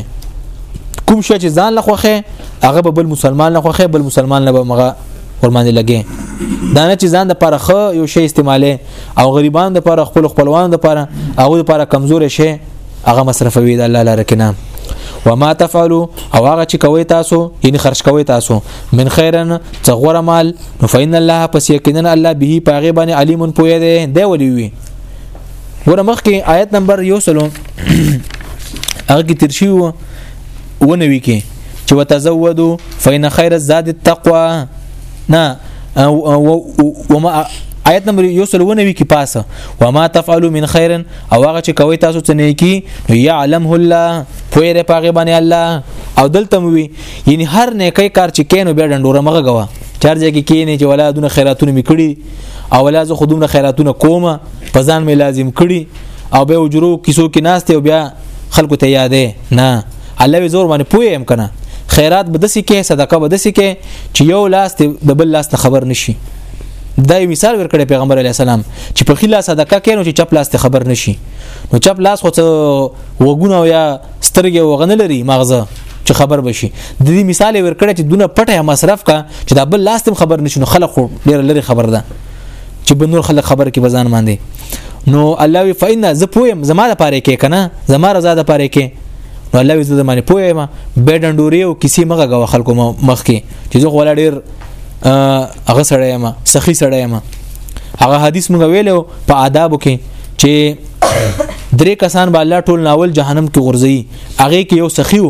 کوم شي چې ځان لخوخه هغه به بل مسلمان لخوخه بل مسلمان نه به مغه ورمانه لګي دا نه چې ځان د پرخه یو شی استعماله او غریبان د پر خپل خپلوان د پر او د پر کمزور شي هغه مصرفوي د الله لپاره کنه وما تفعلوا او هغه چې کوي تاسو یعنی خرج کوي تاسو من خیرن څغور مال نو فین الله پس یقینا الله به پاغه باندې علیم پوی دی دی ولي وي ګوره مخکې آیت نمبر یو سلو هغه کې تیر شي و ونوي کې چې وتزودوا فین خیر الزاد التقوا نه وما آیت نمبر یو سل ونوي کې پاسه وما تفعلوا من خير او هغه چې کوي تاسو څه نه کی نو يعلم الله پوهره پاغه باندې الله او دلته وی یعنی هر نیکي کار چې کینو به ډنډوره مغه غوا چار ځای کې کینې چې ولادونه خیراتونه میکړي او ولا زه خودونه خیراتونه کومه په ځان مې لازم کړي او به اجرو کیسو کې ناشته او بیا خلکو ته یادې نه الله به زور باندې پوي هم کنه خیرات به دسی کې صدقه به دسی کې چې یو لاس د بل لاس ته خبر نشي دا یو مثال ورکړی پیغمبر علی السلام چې په خلا صدقه کینو چې چپ لاس ته خبر نشي نو چپ لاس خو وګونه یا سترګې وغنه لري مغزه چې خبر بشي د دې مثال ورکړی چې دونه پټه مصرف کا چې دا بل لاس ته خبر نشي نو خلک ډیر لري خبر ده چې به نور خلک خبر کې بزان باندې نو الله وی فإنا ز پویم زما د پاره کې کنه زما رضا د پاره کې نو الله وی ز زمانه پویم به ډنډوري او کسی مغه غو خلکو مخ کې چې زه غوړ ډیر هغه سړی ما سخی سړی ما هغه حدیث مونږ ویلو په آداب کې چې درې کسان به الله ټول ناول جهنم کې غورځي هغه کې یو سخی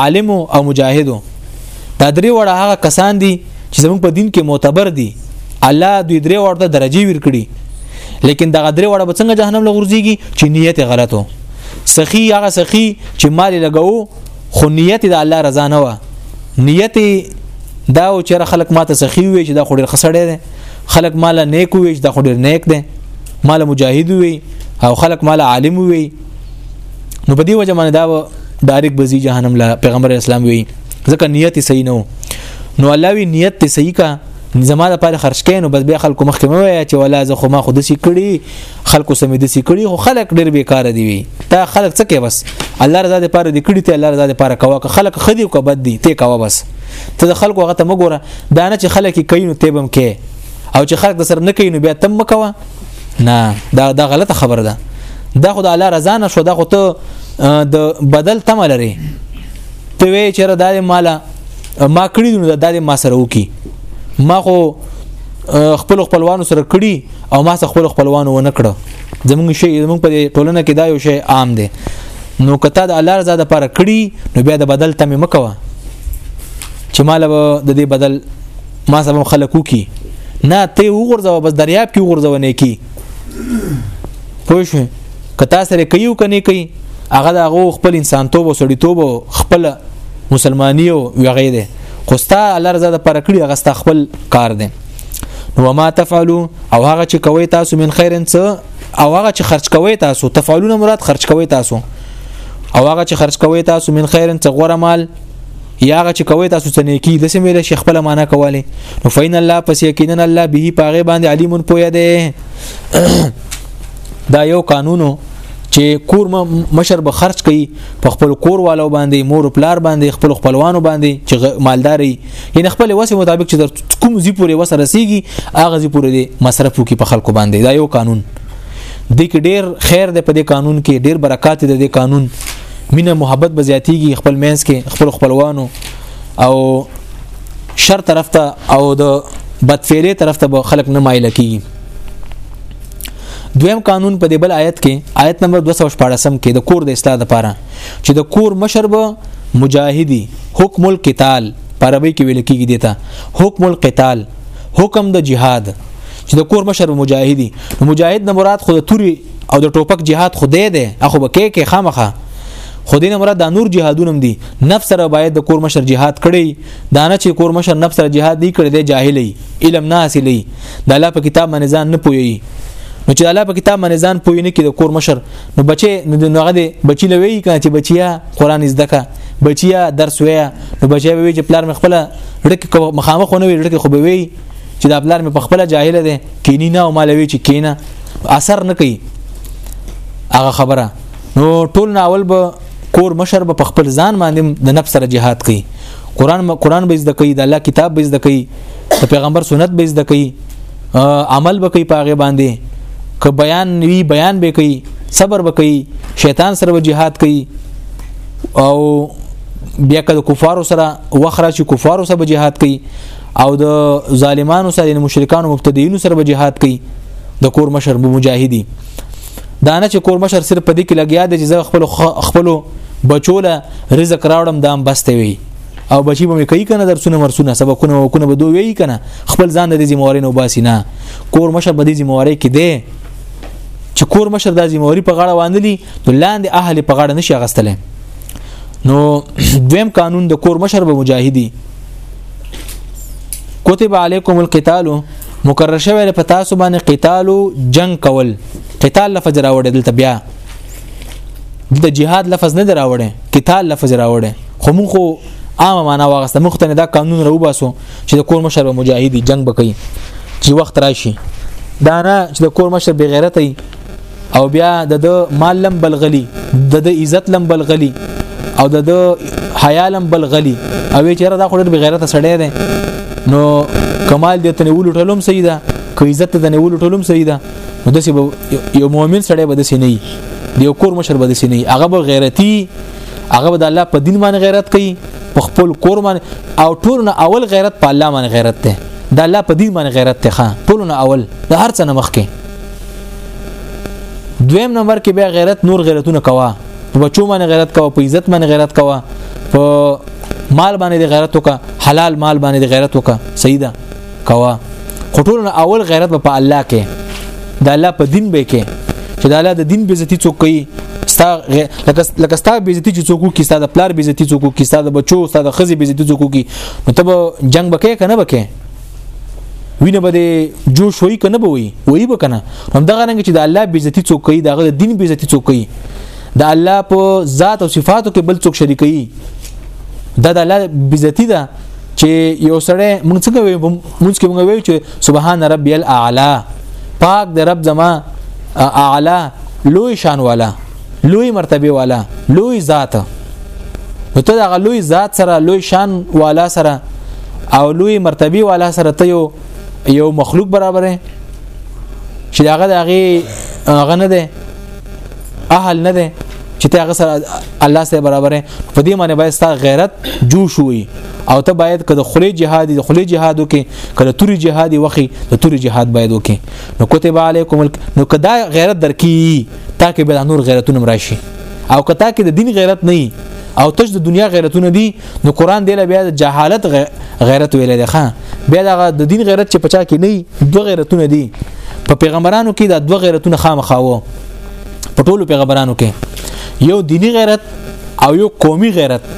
عالم او مجاهد دا درې وړه هغه کسان دي چې زموږ په دین کې معتبر دي الله دوی درې وړه ته درجه ورکړي لیکن دا درې وړه به څنګه جهنم لغورځيږي چې نیت غلطو سخی هغه سخی چې مال لګاو خو نیت د الله رضا نه و نیت دا او چې خلک ماته سخی وي چې دا خو ډیر خسړې دي خلک مال نیک وي چې دا خو ډیر نیک دي مال مجاهد وي او خلک مال عالم وي نو په دې وجه باندې دا ډایرک بزی جهنم لا پیغمبر اسلام وی ځکه نیت صحیح نو نو الله وی نیت ته صحیح کا زما د پاره خرج کین او بس بیا خلکو مخکې مو وای چې ولا زه خو ما خود سې کړی خلکو سمې د سې کړی خو خلک ډیر بیکاره دی وی تا خلک څه کوي بس الله رضا د پاره دې کړی ته الله رضا د پاره کوا که خلک خدي او کبد دی ته کوا بس ته د خلکو هغه ته مګوره دا نه چې خلک کین ته بم کې او چې خلک د سر نه کین بیا تم مکوا نه دا دا غلطه خبره ده دا خو د الله رضا نه شو دا خو ته د بدل تم لري ته وی چېر دا مالا ما کړی نو دا ما سره وکی ما خو خپل خپلوانو سره کړی او ما سره خپل خپلوانو ونه کړو زمونږ شی زمونږ په ټولنه کې دا یو شی عام دی نو کته د الله رضا د پاره کړی نو بیا د بدل تم مکوه چې مال د دې بدل ما سبا خلک وکي نه ته وګرځو بس دریاب کې وګرځو نه کی پوه شو کتا سره کيو کني کوي هغه د هغه خپل انسان توب او سړی توب خپل مسلمانی او وغه ده خو ستا الله رضا د پر کړی هغه ستا خپل کار ده نو ما تفعلوا او هغه چې کوي تاسو من خیرن څه او هغه چې خرج کوي تاسو تفعلون مراد خرج کوي تاسو او هغه چې خرج کوي تاسو من خیرن څه غوړه مال یا هغه چې کوي تاسو څه نیکی د سم ویل شي خپل معنا کوله نو فین الله پس یقینا الله به پاغه باندې علیم پوی دی دا یو قانونو چې کور مشر به خرج کوي په خپل کور والو باندې مور او پلار باندې خپل خپلوانو باندې چې مالداري یعنی خپل وسه مطابق چې کوم زی پورې وسه رسیږي هغه زی پورې دي مصرف کوي په خلکو باندې دا یو قانون د کې ډیر خیر دی په دې قانون کې ډیر برکات دی د قانون مینه محبت به زیاتیږي خپل مینس کې خپل خپلوانو او شر طرف ته او د بدفعلی طرف ته به خلک نه مایل کیږي دویم قانون په دې بل آیت کې آیت نمبر 214 کې د کور د اصلاح لپاره چې د کور مشر به مجاهدی حکم القتال عربی کې ویل کېږي دیتا حکم القتال حکم د جهاد چې د کور مشر مجاهدی مجاهد نه مراد خود توري او د ټوپک جهاد خدای دی اخو به کې کې خامخه خدای نه مراد د نور جهادونم دي نفس سره باید د کور مشر جهاد کړي دا نه چې کور مشر نفس سره جهاد نه کړي دی جاهلې علم نه حاصلې د الله په کتاب باندې ځان نه پوي نو چې الله په کتاب باندې ځان پوي نه کې د کور مشر نو بچي نو هغه دی بچي لوي کنه چې بچیا قران زده کا بچیا درس ویا نو بچیا وی چې پلار مخبله لړک مخامخ نه وی لړک خو به وی چې دا پلار مې په خپل جاهل دی کینی نه او مالوي چې کینه اثر نه کوي هغه خبره نو ټول ناول به کور مشر به په خپل ځان باندې د نفس سره جهاد کوي قران قران به زده کوي د الله کتاب به زده کوي د پیغمبر سنت به زده کوي عمل به کوي پاغه باندې که بیان وی بیان به کوي صبر به کوي شیطان سره به jihad کوي او بیا که کفارو سره وخره چې کفارو سره به jihad کوي او د ظالمانو سره د مشرکانو مبتدیینو سره به jihad کوي د کور مشر به مجاهدی دا نه چې کور مشر صرف په دې کې لګیا دی چې خپل خپل بچوله رزق راوړم دام بسته وي او بچی به کوي کنه درسونه مرسونه سبقونه او کنه به دوی وی کنه خپل ځان د ذمہواري نه وباسي نه کور مشر به د ذمہواري کې دی چې کور مشر د ذمہواري په غاړه واندلی نو لاندې اهل په غاړه نشي غستلې نو دویم قانون د کور مشر به مجاهدی کتب علیکم القتال مکرر شوی په تاسو باندې قتال جنگ کول قتال لفظ راوړی دلته بیا د جهاد لفظ نه راوړی قتال لفظ راوړی خو مونږ خو عامه معنا واغسته مخ ته دا قانون راو باسو چې د کور مشر مجاهدی جنگ بکې چې وخت راشي دا نه چې د کور مشر بغیرت او بیا د د مال لم بلغلی د د عزت لم بلغلی او د د حیا لم بلغلی او چیرې دا خور به غیرت سړی دی نو کمال دې تنه ولټلم سیدا که عزت دې نه ولټلم سیدا نو دسی به یو مؤمن سړی به دسی نه دی یو کور مشر به دسی نه هغه به غیرتی هغه به د الله په دین باندې غیرت کوي په خپل کور باندې او ټول نه اول غیرت په الله باندې غیرت ته د الله په دین باندې غیرت ته ټول نه اول د هر څه نه مخکې دویم نمبر کې بیا غیرت نور غیرتونه کوا په بچو باندې غیرت کوا په عزت باندې غیرت کوا په مال باندې غیرت وکا حلال مال باندې غیرت وکا صحیح ده کوا خټول اول غیرت په الله کې د الله په دین به کې چې د الله د دین به عزت څوک کوي ستا لکه لکه ستا به عزت چې څوک کی ستا د پلار به عزت څوک کی ستا د بچو ستا د خزي به عزت څوک کی نو ته جنگ بکې کنه بکې وینه به جوش وای کنه به وای وای به کنه هم دغه رنګ چې د الله بیزتی څوک کوي دغه دین بیزتی څوک کوي د الله په ذات او صفاتو کې بل څوک شریکي دا د الله بیزتی ده چې یو سړی موږ څنګه وایو موږ کې موږ وایو چې سبحان ربي الاعلى پاک د رب زما اعلی لوی شان والا لوی مرتبه والا لوی ذات نو ته دغه لوی ذات سره لوی شان والا سره او لوی مرتبه والا سره ته یو یو مخلوق برابرې چې هغه د هغه هغه نه دی اهل نه دی چې ته هغه سره الله سره برابرې په دې معنی باید ستا غیرت جوش وي او ته باید کله خلی جهاد د خلی جهاد وکې کله توري جهاد وکې د توري جهاد باید وکې نو کتب علیکم نو کدا غیرت درکې تاکي به نور غیرتونه راشي او کتا کې د دین غیرت نه او تش د دنیا غیرتونه دي نو قران دی له بیا د جهالت غیرت ویل دی ښا بیا د دین غیرت چې پچا کې نه دوه غیرتونه دي په پیغمبرانو کې دا دوه غیرتونه خامخاوه په ټولو پیغمبرانو کې یو دینی غیرت او یو قومي غیرت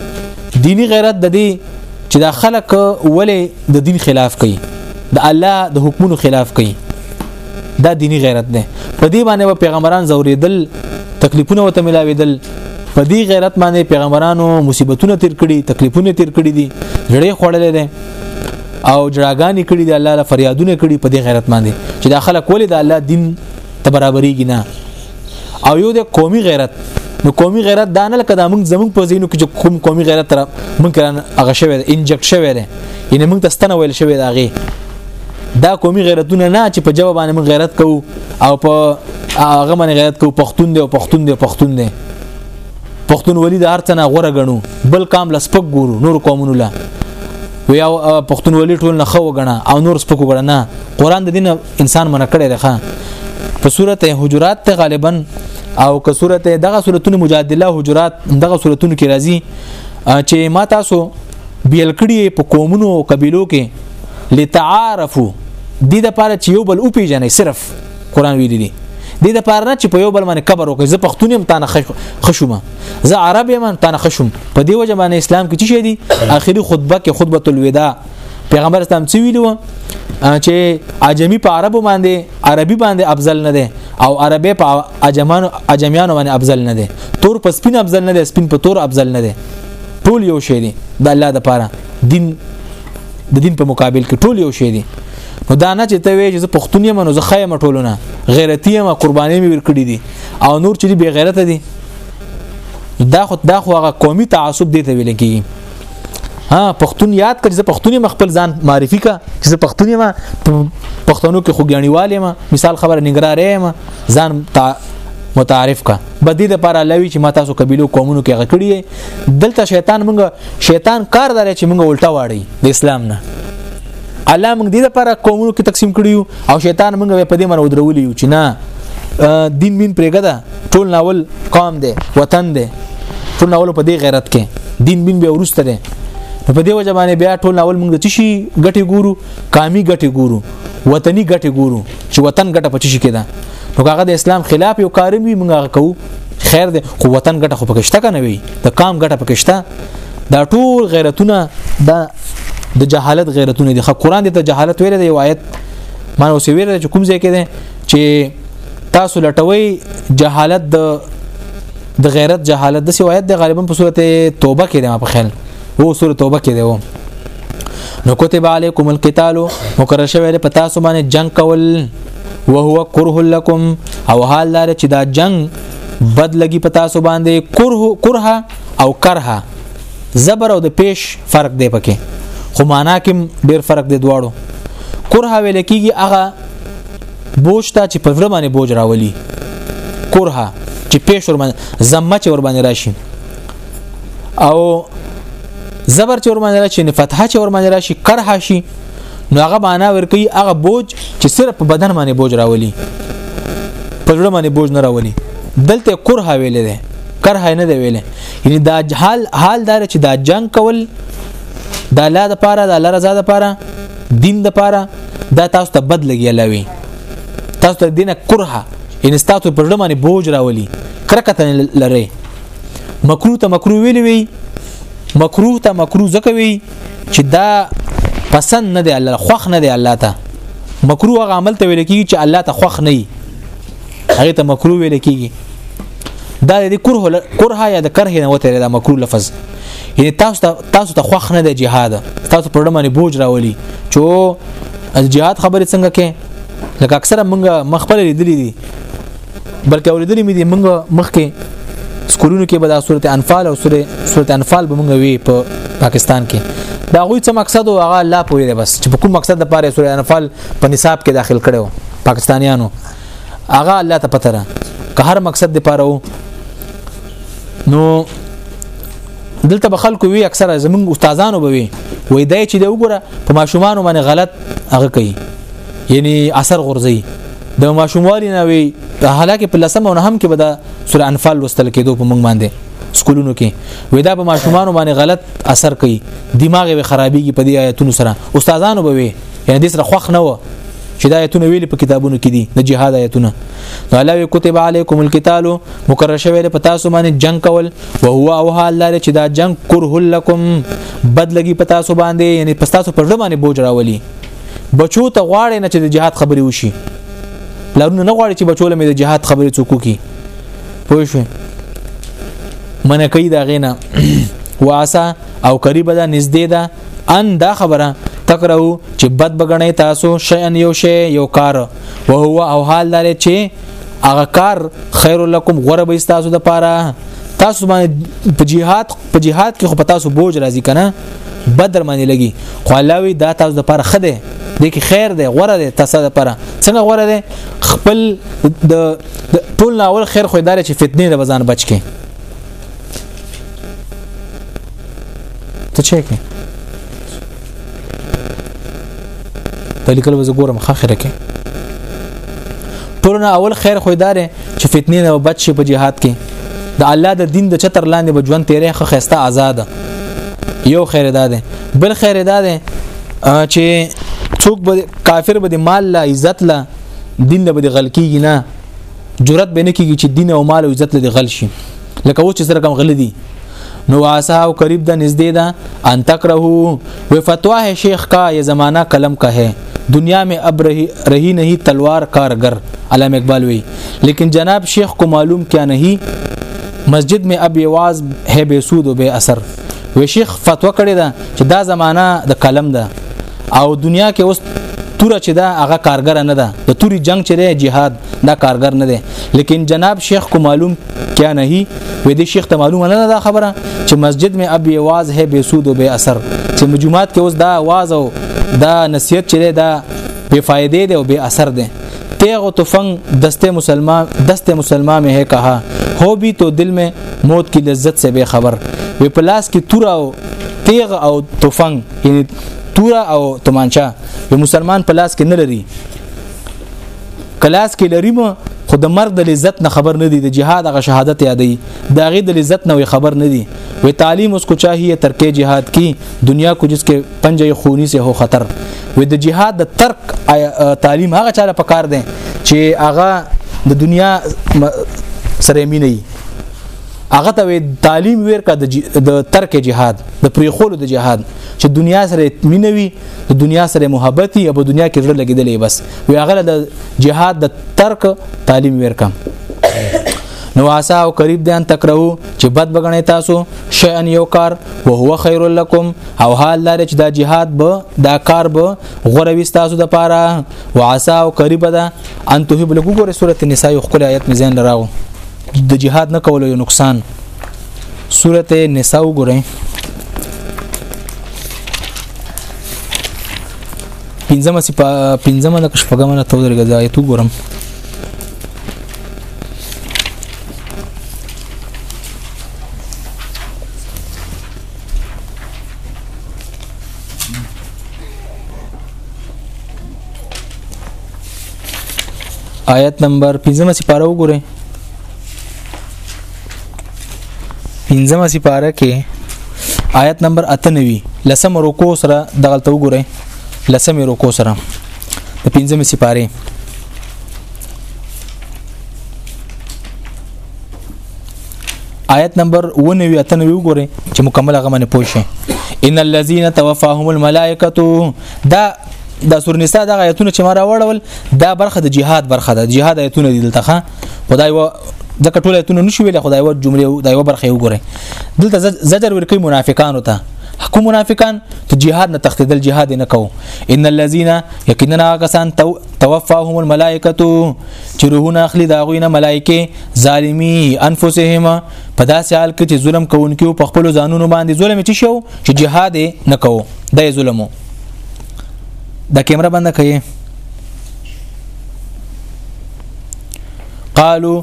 دینی غیرت د دې چې دا خلک ولې د دین خلاف کوي د الله د حکمونو خلاف کوي دا دینی غیرت ده په دې باندې به پیغمبران زوریدل تکلیفونه وته ملاویدل په دې غیرت باندې پیغمبرانو مصیبتونه تیر کړي تکلیفونه تیر کړي دي جړې خوړلې ده او جړاګانی کړي دي الله له فریادونه کړي په دې غیرت باندې چې دا خلک ولې د الله دین ته برابرېږي نه او یو د قومي غیرت نو قومي غیرت دا نه لکه دا موږ زموږ په زینو کې کوم قومي غیرت را موږ کران هغه شوی انجکټ شوی دی یعنی موږ ته ستنه ویل شوی دا غي دا قومي غیرتونه نه چې په جواب باندې موږ غیرت کوو او په هغه باندې غیرت کوو پښتون دی او پښتون دی پښتون دی پښتون ولی د هرڅنه غوره غنو بل کام لسپک ګورو نور قومونو لا ویا پښتون ولی ټول نه خو غنا او نور سپکو غنا قران د دین انسان منع کړی دی ښه په صورت حجرات ته غالبا او که صورت دغه صورتونه مجادله حجرات دغه صورتونه کې راځي چې ما تاسو بیل کړی په قومونو او قبیلو کې لتعارفو د دې لپاره چې یو بل او پیژنې صرف قران ویلي دي د دې لپاره نه چې په یو بل باندې کبر وکړي زه پښتون یم تانه خشوم زه عرب یم تانه خشوم په دې وجه باندې اسلام کې څه شي دي اخیری خطبه کې خطبه الوداع پیغمبر اسلام څه ویلو چې عجمی په عربو باندې عربي باندې افضل نه دی او عربي په عجمانو عجمیانو باندې افضل نه دی تور په سپین افضل نه دی سپین په تور افضل نه دی ټول یو شی دی د الله د پاره دین د دین په مقابل کې ټول یو شی دی نو دا نه چې ته وې چې پښتون یم نو زه خایم ټولونه غیرتی یم قرباني مې ورکړي دي او نور چې بی غیرت دي دا خو دا خو هغه قومي تعصب دی ته ویل کیږي ها پښتون یاد کړ چې پښتوني مخبل ځان معرفي کا چې پښتوني ما پښتنو کې خوګیانیواله ما مثال خبره نګرارې ما ځان تا متعارف کا بدی د پر لوي چې ما تاسو قبيلو قومونو کې غکړي دلته شیطان مونږ شیطان کار دار چې مونږ الټا واړی د اسلام نه الله مونږ دې لپاره قومونو کې تقسیم کړیو او شیطان مونږ په دې مر ودرولې چې نه دین مين پرېګه ده ټول ناول قام دی وطن دی ټول ناول په دې غیرت کې دین بین به ورسته دی نو په دې وجه باندې بیا ټول ناول موږ د شي ګټي ګورو قامي ګټي ګورو وطني ګټي ګورو چې وطن ګټه پچی شي کېده نو هغه د اسلام خلاف یو کارم وي موږ هغه کوو خیر دی خو وطن ګټه خو پکشته کنه وي د قام ګټه پکشته دا ټول غیرتونه دا د جهالت غیرتونه دي خو قران دې ته جهالت ویل دی یو آیت ما اوس ویل چې کوم ځای کې دی چې تاسو لټوي جهالت د د غیرت جهالت د سوایت د غالبا په صورت توبه کې ده په خیال وو سورته توبه کې ده وو نو کتب علیکم القتال مقرر شوی په تاسو باندې جنگ کول وهو کره لكم او حال لار چې دا جنگ بد لګي په تاسو باندې کره کره او کرها زبر او د پیش فرق دی پکې خو معنا کې ډیر فرق دی دواړو کره ویل کېږي هغه بوج ته چې په زړه باندې بوج راولي کرها چې پیش ور باندې زمه چې ور باندې راشي او زبر چې ور باندې راشي نه فتحه چې ور باندې راشي کرها شي نو هغه معنا ورکي هغه بوج چې صرف په بدن باندې بوج راولي په زړه باندې بوج نه راولي دلته کرها ویلې ده کرها نه دی ویلې یعنی دا حال حال دار چې دا جنگ کول دا لا د پاره دا لرزه د پاره دین د پاره دا تاسو ته بد لګي لوي تاسو ته دینه کرها ان تاسو په ډمانه بوج راولي کرکته لره مکروه ته مکروه ویلی وی مکروه ته مکروه زکه وی چې دا پسند نه دی الله خوخ نه دی الله ته مکروه غامل ته ویل کیږي چې الله ته خوخ نه هغه ته مکروه ویل کیږي دا د کره کره یا د کرهه نه وته دا مکروه لفظ یعنی تاسو ته تاسو ته خوښ نه دی جهاد تاسو په ډمه بوج راولي چو از جهاد خبرې څنګه کې لکه اکثره موږ مخبل لیدلې دي بلکې اوریدلې مې دي موږ مخکې سکولونو کې به د صورت انفال او صورت انفال به موږ وی په پاکستان کې دا غوي څه مقصد او هغه الله پوهیږي بس چې په کوم مقصد لپاره صورت انفال په نصاب کې داخل کړو پاکستانیانو هغه الله ته پته ده که هر مقصد دی پاره وو نو دلته به خلکو وی اکثره زمونږ استادانو به وی وای دای چې د وګوره په ماشومان باندې غلط هغه کوي یعنی اثر غورځي د ماشوموالي نه وي حالکه په لسمه نه هم کې به د سوره انفال لوستل کېدو په مونږ باندې سکولونو کې ودا په ماشومان باندې غلط اثر کوي دماغ به خرابيږي په دې آیتونو سره استادانو به وي یعنی د سره خوخ نه و چې دا آیتونه ویل په کتابونو کې دي د جهاد آیتونه نو علاوه کتب علیکم القتال مکرر شوی په تاسو باندې جنگ کول او هو او حال لري چې دا جنگ کره لکم بد لګي په تاسو باندې یعنی په تاسو پر باندې بوج راولي بچو ته غواړي نه چې د جهاد خبري وشي لرونه نه غواړي چې بچو له د جهاد خبري څوک کی پوه شو منه کوي دا غینا واسا او قریب ده نږدې ده ان دا خبره تکرو چې بد بغنې تاسو شیئن یو شی یو کار او هو او حال دار چې هغه کار خیر لکم غره به تاسو د پاره تاسو باندې په جهاد په جهاد کې خو په تاسو بوج راځي کنه بدر باندې لګي خو الله وی دا تاسو د پاره خده دې کې خیر دی غره دی تاسو د پاره څنګه غره دی خپل د ټول ناول خیر خو ادارې چې فتنه د بزان بچ کې ته چیک نه دا لیکل وز ګورم خاخره کې ټولنه اول خیر خو ادارې چې فتنې نه بچ شي په جهاد کې د الله د دین د چتر لاندې به ژوند تیرې خو خسته آزاد یو خیر ادا ده بل خیر ادا ده چې څوک به کافر به د مال لا عزت لا دین له به غلکیږي نه جرأت به نه کیږي چې دین او مال او عزت لدی غل شي لکه و چې سره کم غل دي نو واسه او قریب د نږدې ده ان تکرهو و فتوا ہے شیخ کا یہ زمانہ قلم کا ہے دنیا میں اب رہی, رہی نہیں تلوار کارگر علام اقبال وی لیکن جناب شیخ کو معلوم کیا نہیں مسجد میں اب یہ واز ہے بے سود و بے اثر و شیخ فتوا کړی دا چې دا زمانہ د قلم ده او دنیا کې اوس توره چې دا هغه کارګر نه ده د توري جنگ چې دی جهاد دا کارګر نه دی لیکن جناب شیخ کو معلوم کیا نہیں و دې شیخ ته معلومه نه ده خبره چې مسجد میں اب आवाज ہے بے سود و بے اثر چې مجمعات کې اوس دا आवाज او دا نصیحت چره دا بے فائدې دی او بے اثر دی تیغ و تفنگ دست مسلمان دست مسلمان میں ہے کہا ہو بھی تو دل میں موت کی لذت سے بے خبر و پلاس کی تورا او تیغ او تفنگ یعنی تورا او تمانچا و مسلمان پلاس کې نه لري کلاس کې لري مو خو د مرګ د لذت نه خبر نه دي د جهاد غ شهادت یادې د غي د لذت نه خبر نه دي وی تعلیم اس کو چاهیه ترکه جهاد کی دنیا کو جس کې پنجه خونی سے هو خطر وی د جهاد د ترک تعلیم هغه چاله پکار دي چې هغه د دنیا سره مینه هغه ته تعلیم ورکا د ترک جهاد د پریخولو د جهاد چې دنیا سره مینوي د دنیا سره محبت یا په دنیا کې زړه لګیدلې بس وی هغه د جهاد د ترک تعلیم ورکم نو آسا او قریب دان تکرو چې بد بغنې تاسو شئن یو کار او هو خیر لکم او حال لري چې دا جهاد به دا کار به غوروي تاسو د پاره او آسا او قریب ده ان ته بل ګوره سوره النساء خپل آیت مزین لراو د جهاد نه کولو یو نقصان سوره النساء ګورئ پنځمه سي پنځمه د شپږمه نه تو درګه ځای تو ګورم آیت نمبر 15 سپاره وګورئ پنځمه سپاره کې آیت نمبر 98 لسم رکو سره دغه ته وګورئ لسم رکو سره د پنځمه سپاره آیت نمبر 99 اتنوي وګورئ چې مکمل هغه باندې پوه شئ ان الذين توفاهم الملائکه دا د سورنساء د آیتونو چې ما راوړل دا برخه د جهاد برخه ده جهاد آیتونه دي دلته خدای و ځکه ټول ایتونه نشو ویل خدای و جمله او دایو برخه وګوره دلته زجر ورکی منافقانو ته حکو منافقان ته جهاد نه تختیدل جهاد نه کو ان الذين یقینا کسان توفاهم الملائکه چې روحونه اخلي دا غوینه ملائکه ظالمی انفسهم په داسې حال کې چې ظلم کوونکي په خپل ځانونو باندې ظلم چي شو چې جهاد نه کو دا ظلمو د کیمره بنده کوي قالو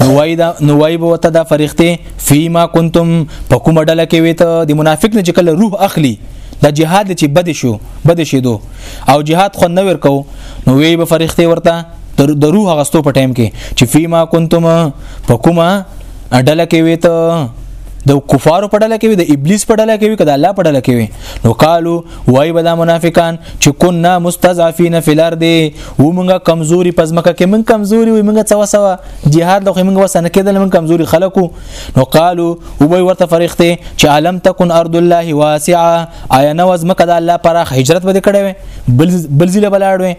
نوایدا نوایب وته دا فرښتې فيما كنتم په کومه ډله کې وي ته د منافق نه چې کله روح اخلي د جهاد چې بد شو بد شي دو او جهاد خو نه ورکو نو وی به فرښتې ورته د روح غستو په ټایم کې چې فيما كنتم په کومه ډله کې وي ته د کفارو په ډله کې وي د ابلیس په ډله کې وي کله الله په ډله کې وي نو قالو وای به دا منافقان چې کنا مستضعفین فی الارض و مونږه کمزوري پزمکه کې مونږ کمزوري وي مونږه څه وسوه jihad لخوا مونږ وسنه کېدل مونږ کمزوري خلکو نو قالو او به ورته فرښتې چې علم تکون ارض الله واسعه آیا نو زمکه د الله پراخ هجرت بده کړې بل بل زله بلاړوي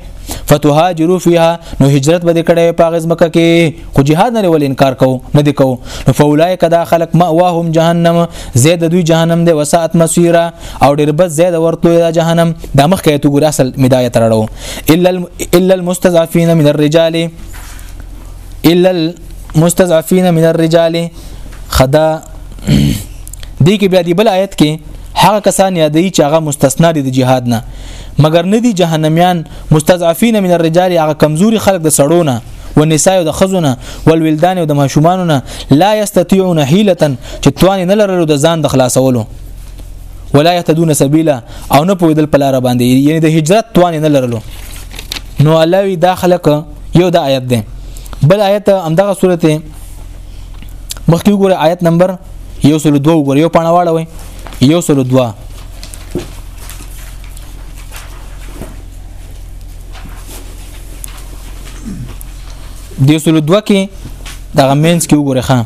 فتوهاجرو فیها نو هجرت بده کړې په غزمکه کې خو جهاد نه ول انکار کو نه دی کو نو فولای کدا خلق ماواهم جهنم زید دوی جهنم دی وسات مسیره او ډیر بس زید ورته دا جهنم دا مخ کې تو ګور اصل مدایه ترړو الا الا المستضعفين من الرجال الا المستضعفين من الرجال خدا دی کې بیا دی بل آیت کې هغه کسان یادې چې هغه مستثنا دي د جهاد نه مګر نه دي جهنميان مستضعفين من الرجال هغه کمزوري خلک د سړونه والنساء د خزونه والولدان او د ماشومان نه لا یستطيعون حیله چې توان نه لرلو د ځان د خلاصولو ولا يهتدون سبيلا او نه پویدل په لار باندې یعنی د هجرت توان نه لرلو نو علاوی دا خلق یو د آیت ده بل آیت همدغه سورته مخکې وګوره آیت نمبر 102 وګوره یو پانواړه وي 102 د اصول دوه کې دغه مینس کې وګوره خان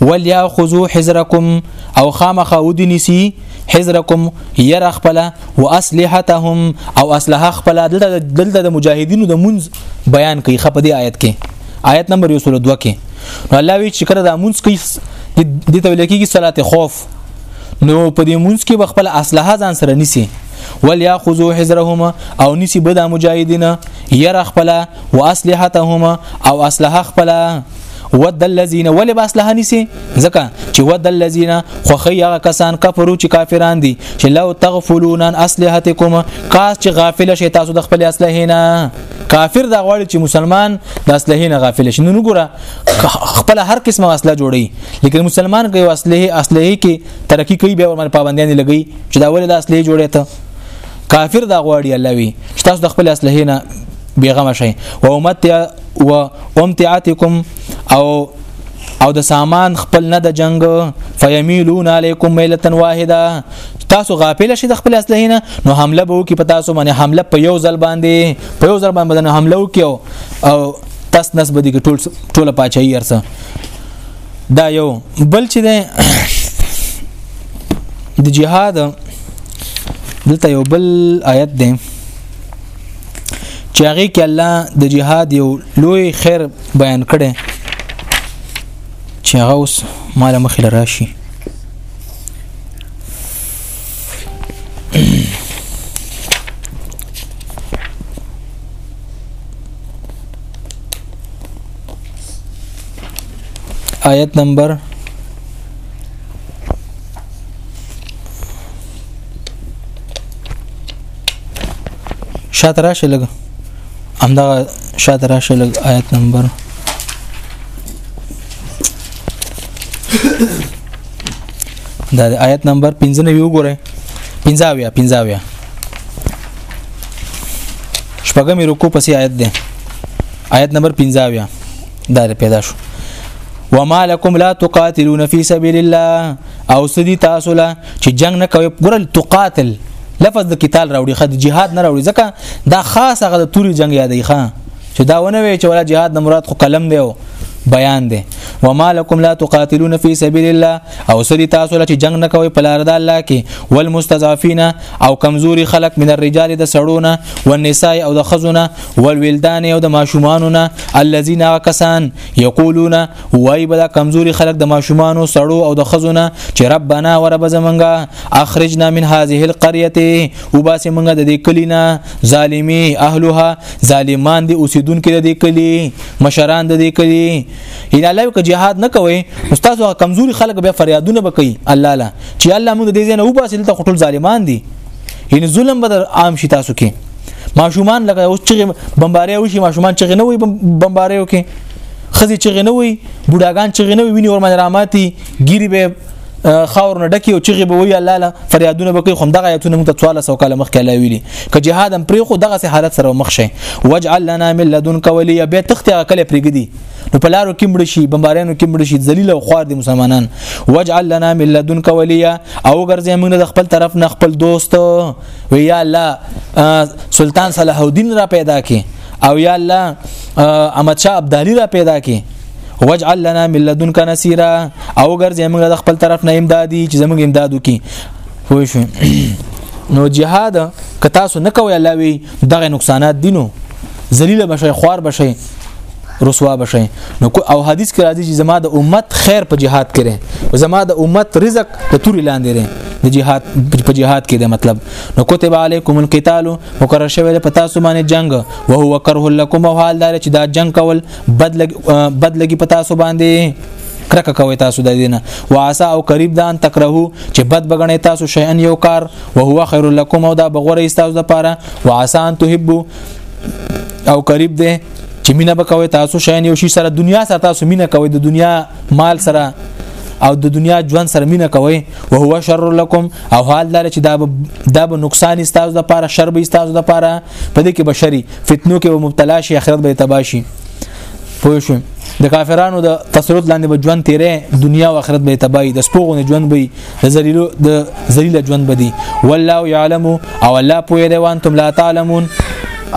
ولياخذو حذرکم او خامخ ودنسی حذرکم ير خپل واسلحتهم او اسلحه خپل دلته دلته د مجاهدینو د منځ بیان کوي خپ دې آیت کې آیت نمبر 102 کې نو الله وی چې کړه د منځ کې د تولیکي صلات خوف نو په دې مونږ کې خپل اسلحه ځان سره نیسی ولیا خذو حذرهما او نیسی بدا مجاهدین ير خپل واسلحتهما او اسلحه خپل ود الذين ولب اسلحه نیسی ځکه چې ود الذين خو خیغه کسان کفرو چې کافران دي چې لو تغفلون عن اسلحتكم کاس چې غافل شي تاسو د خپل اسلحه نه کافر دا غواړي چې مسلمان د اسلحه نه غافل شي نو وګوره خپل هر قسمه وسله جوړي لیکن مسلمان کوي وسله اصله کې ترقی کوي به ورمن پابندیان لګي چې دا ولې د اصله جوړي ته کافر دا غواړي الله وي چې تاسو د خپل اصله نه بیغمه شي و امت و امتعاتکم او او د سامان خپل نه د جنگ فیمیلون علیکم میلتن واحده تاسو غافل شئ د خپل اصله نه نو حمله به وکي په تاسو باندې حمله په یو ځل باندې په یو ځل باندې حمله وکي او تس نس بدی کې ټول ټوله پاچاهي ارسه دا یو بل چې ده د جهاد دلته یو بل آیت ده چې هغه کې الله د جهاد یو لوی خیر بیان کړي چې هغه اوس مال مخې راشي آیت نمبر شاته راشه لګ همدا شاته راشه لګ آیت نمبر دا آیت نمبر 15 نه ویو ګورئ 15 بیا 15 بیا شپږم رکو پسې آیت ده آیت نمبر 15 بیا دا پیدا شو وما لكم لا تقاتلون في سبيل الله او سدي تاسو لا چې جنگ نه کوي ګورل تقاتل لفظ د قتال راوړي خد جهاد نه راوړي ځکه دا خاص هغه د توري جنگ یادې ښا چې دا ونه وي چې ولا جهاد نه مراد خو قلم دی او بیان دی وما لكم لا تقاتلون في سبيل الله او سدي تاسو لچ جنگ نه کوي په لار د الله کې والمستضعفين او کمزوري خلق من الرجال د سړونه والنساء او د خزونه والولدان او د ماشومانونه الذين کسان يقولون وای بل کمزوري خلق د ماشومانو سړو او د خزونه چې ربنا ورب زمنګا اخرجنا من هذه القريه وباسه منګه د دې کلینا ظالمي اهلها ظالمان دي اوسیدونکو د دې کلی مشران د دې کلی ان الله که jihad نه کوي استاد هغه کمزوري خلک به فریادونه وکړي الله لا چې الله موږ دې نه وباسي دلته خټل ظالمان دي ان ظلم به عام شي تاسو کې ماشومان لکه اوس چې بمباري وشي ماشومان چې نه وي بمباريو کې خزي چې نه وي بوډاګان چې نه وي ویني ورمن راماتي ګيري به خاور نه ډکی او چغي به وی الله له فریادونه به کوي خو دغه آیتونه موږ ته 1400 کاله مخکې الله ویلي که جهاد هم پرې خو دغه سه حالت سره مخ شي وجعل لنا من لدنك وليا به تخت کله پرېګدي نو په لارو کې مړ شي بمبارانو کې مړ شي ذلیل او خوار دي مسلمانان وجعل لنا من لدنك وليا او ګرځي موږ د خپل طرف نه خپل دوست وی یا الله سلطان صلاح الدین را پیدا کړي او یا الله احمد شاه ابدالی را پیدا کړي وجعل لنا من لدنک نصيرا او ګرځې موږ د خپل طرف نه امدادي چې زموږ امداد وکي پوه شو نو جهاد که تاسو نه کوی الله وی دغه نقصانات دینو ذلیل بشي خوار بشي رسوا بشي نو او حدیث کې راځي چې زما د امت خیر په جهاد کړي زما د امت رزق د توري لاندې لري د جهاد په جهاد کې د مطلب نو کتب علیکم القتال مقرر شوی د پتا سو باندې جنگ او هو کرح لكم او حال دار چې دا جنگ کول بد لګي په تاسو باندې کرکه کوي تاسو د دینه واسا او قریب دان تکرهو چې بد بغنې تاسو شي ان یو کار او هو خیر لکم او دا بغوره تاسو د پاره واسا ان تحبو او قریب ده چې مینه بکوي تاسو شي یو شي سره دنیا سره تاسو مینه کوي د دنیا مال سره او د دنیا ژوند سره مینه کوي او هو شر لكم او حال دا چې دا دا به نقصان استاز د پاره شر به استاز د پاره په دې کې بشري فتنو کې مبتلا شي اخرت به تبا شي پوه شو د کافرانو د تسلط لاندې به ژوند تیرې دنیا او آخرت به تباہي د سپوغونه ژوند به د ذلیلو د ذلیل ژوند بدی والله يعلم او الله پوهه دی وان تم لا تعلمون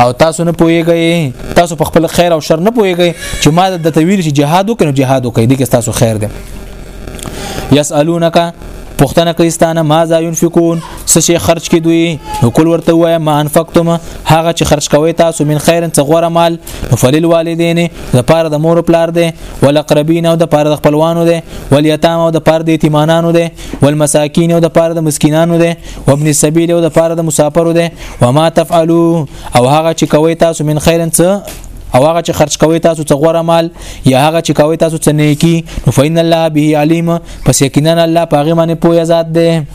او تاسو نه پوهیږئ تاسو په خپل خیر او شر نه پوهیږئ چې ما د تویل چې جهاد وکړو جهاد وکړي د کې تاسو خیر دی یسالونک پښتنه کوي ستانه ما ذا ينفقون څه شي خرج کې دوی نو کول ورته وای ما انفقتم هغه چې خرج کوي تاسو من خیر څه غوړه مال فلیل والدین د پاره د مور پلار دی ولقربین او د پاره د خپلوانو دی ولیتام او د پاره د یتیمانانو دی والمساکین او د پاره د مسکینانو دی وابن السبیل او د پاره د مسافرو دی وما تفعلوا او هغه چې کوي تاسو من خیر څه او هغه چې خرج کوي تاسو څه غوړه مال یا هغه چې کوي تاسو څه نیکی نو فین الله به علیم پس یقینا الله پاغه باندې پوهه ذات ده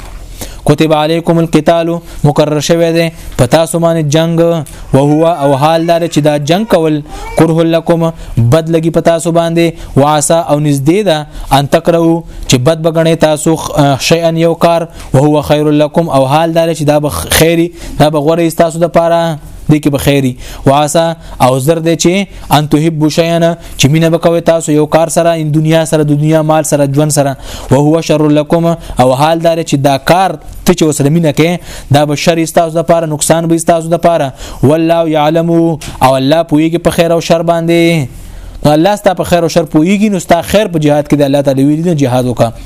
کتب علیکم القتال مقرر شوی دی په تاسو باندې جنگ او هو او حال دار چې دا جنگ کول کره لکم بد لګي په تاسو باندې واسا او نږدې ده ان تکرو چې بد بغنې تاسو شیئا یو کار او هو خیر لکم او حال دار چې دا به خیری دا به غوړې تاسو د پاره دې کې بخیری واسا او زر دې چې ان تحب شیانا چې مینه وکوي تاسو یو کار سره ان دنیا سره د دنیا مال سره ژوند سره او هو شر لكم او حال دار چې دا کار ته چې وسره مینه کې دا به شر تاسو د پاره نقصان به تاسو د پاره والله يعلم او الله پويږي په خیر او شر باندې الله ستا په خیر او شر پويږي نو ستا خیر په جهاد کې د الله تعالی ویل نه جهاد وکړه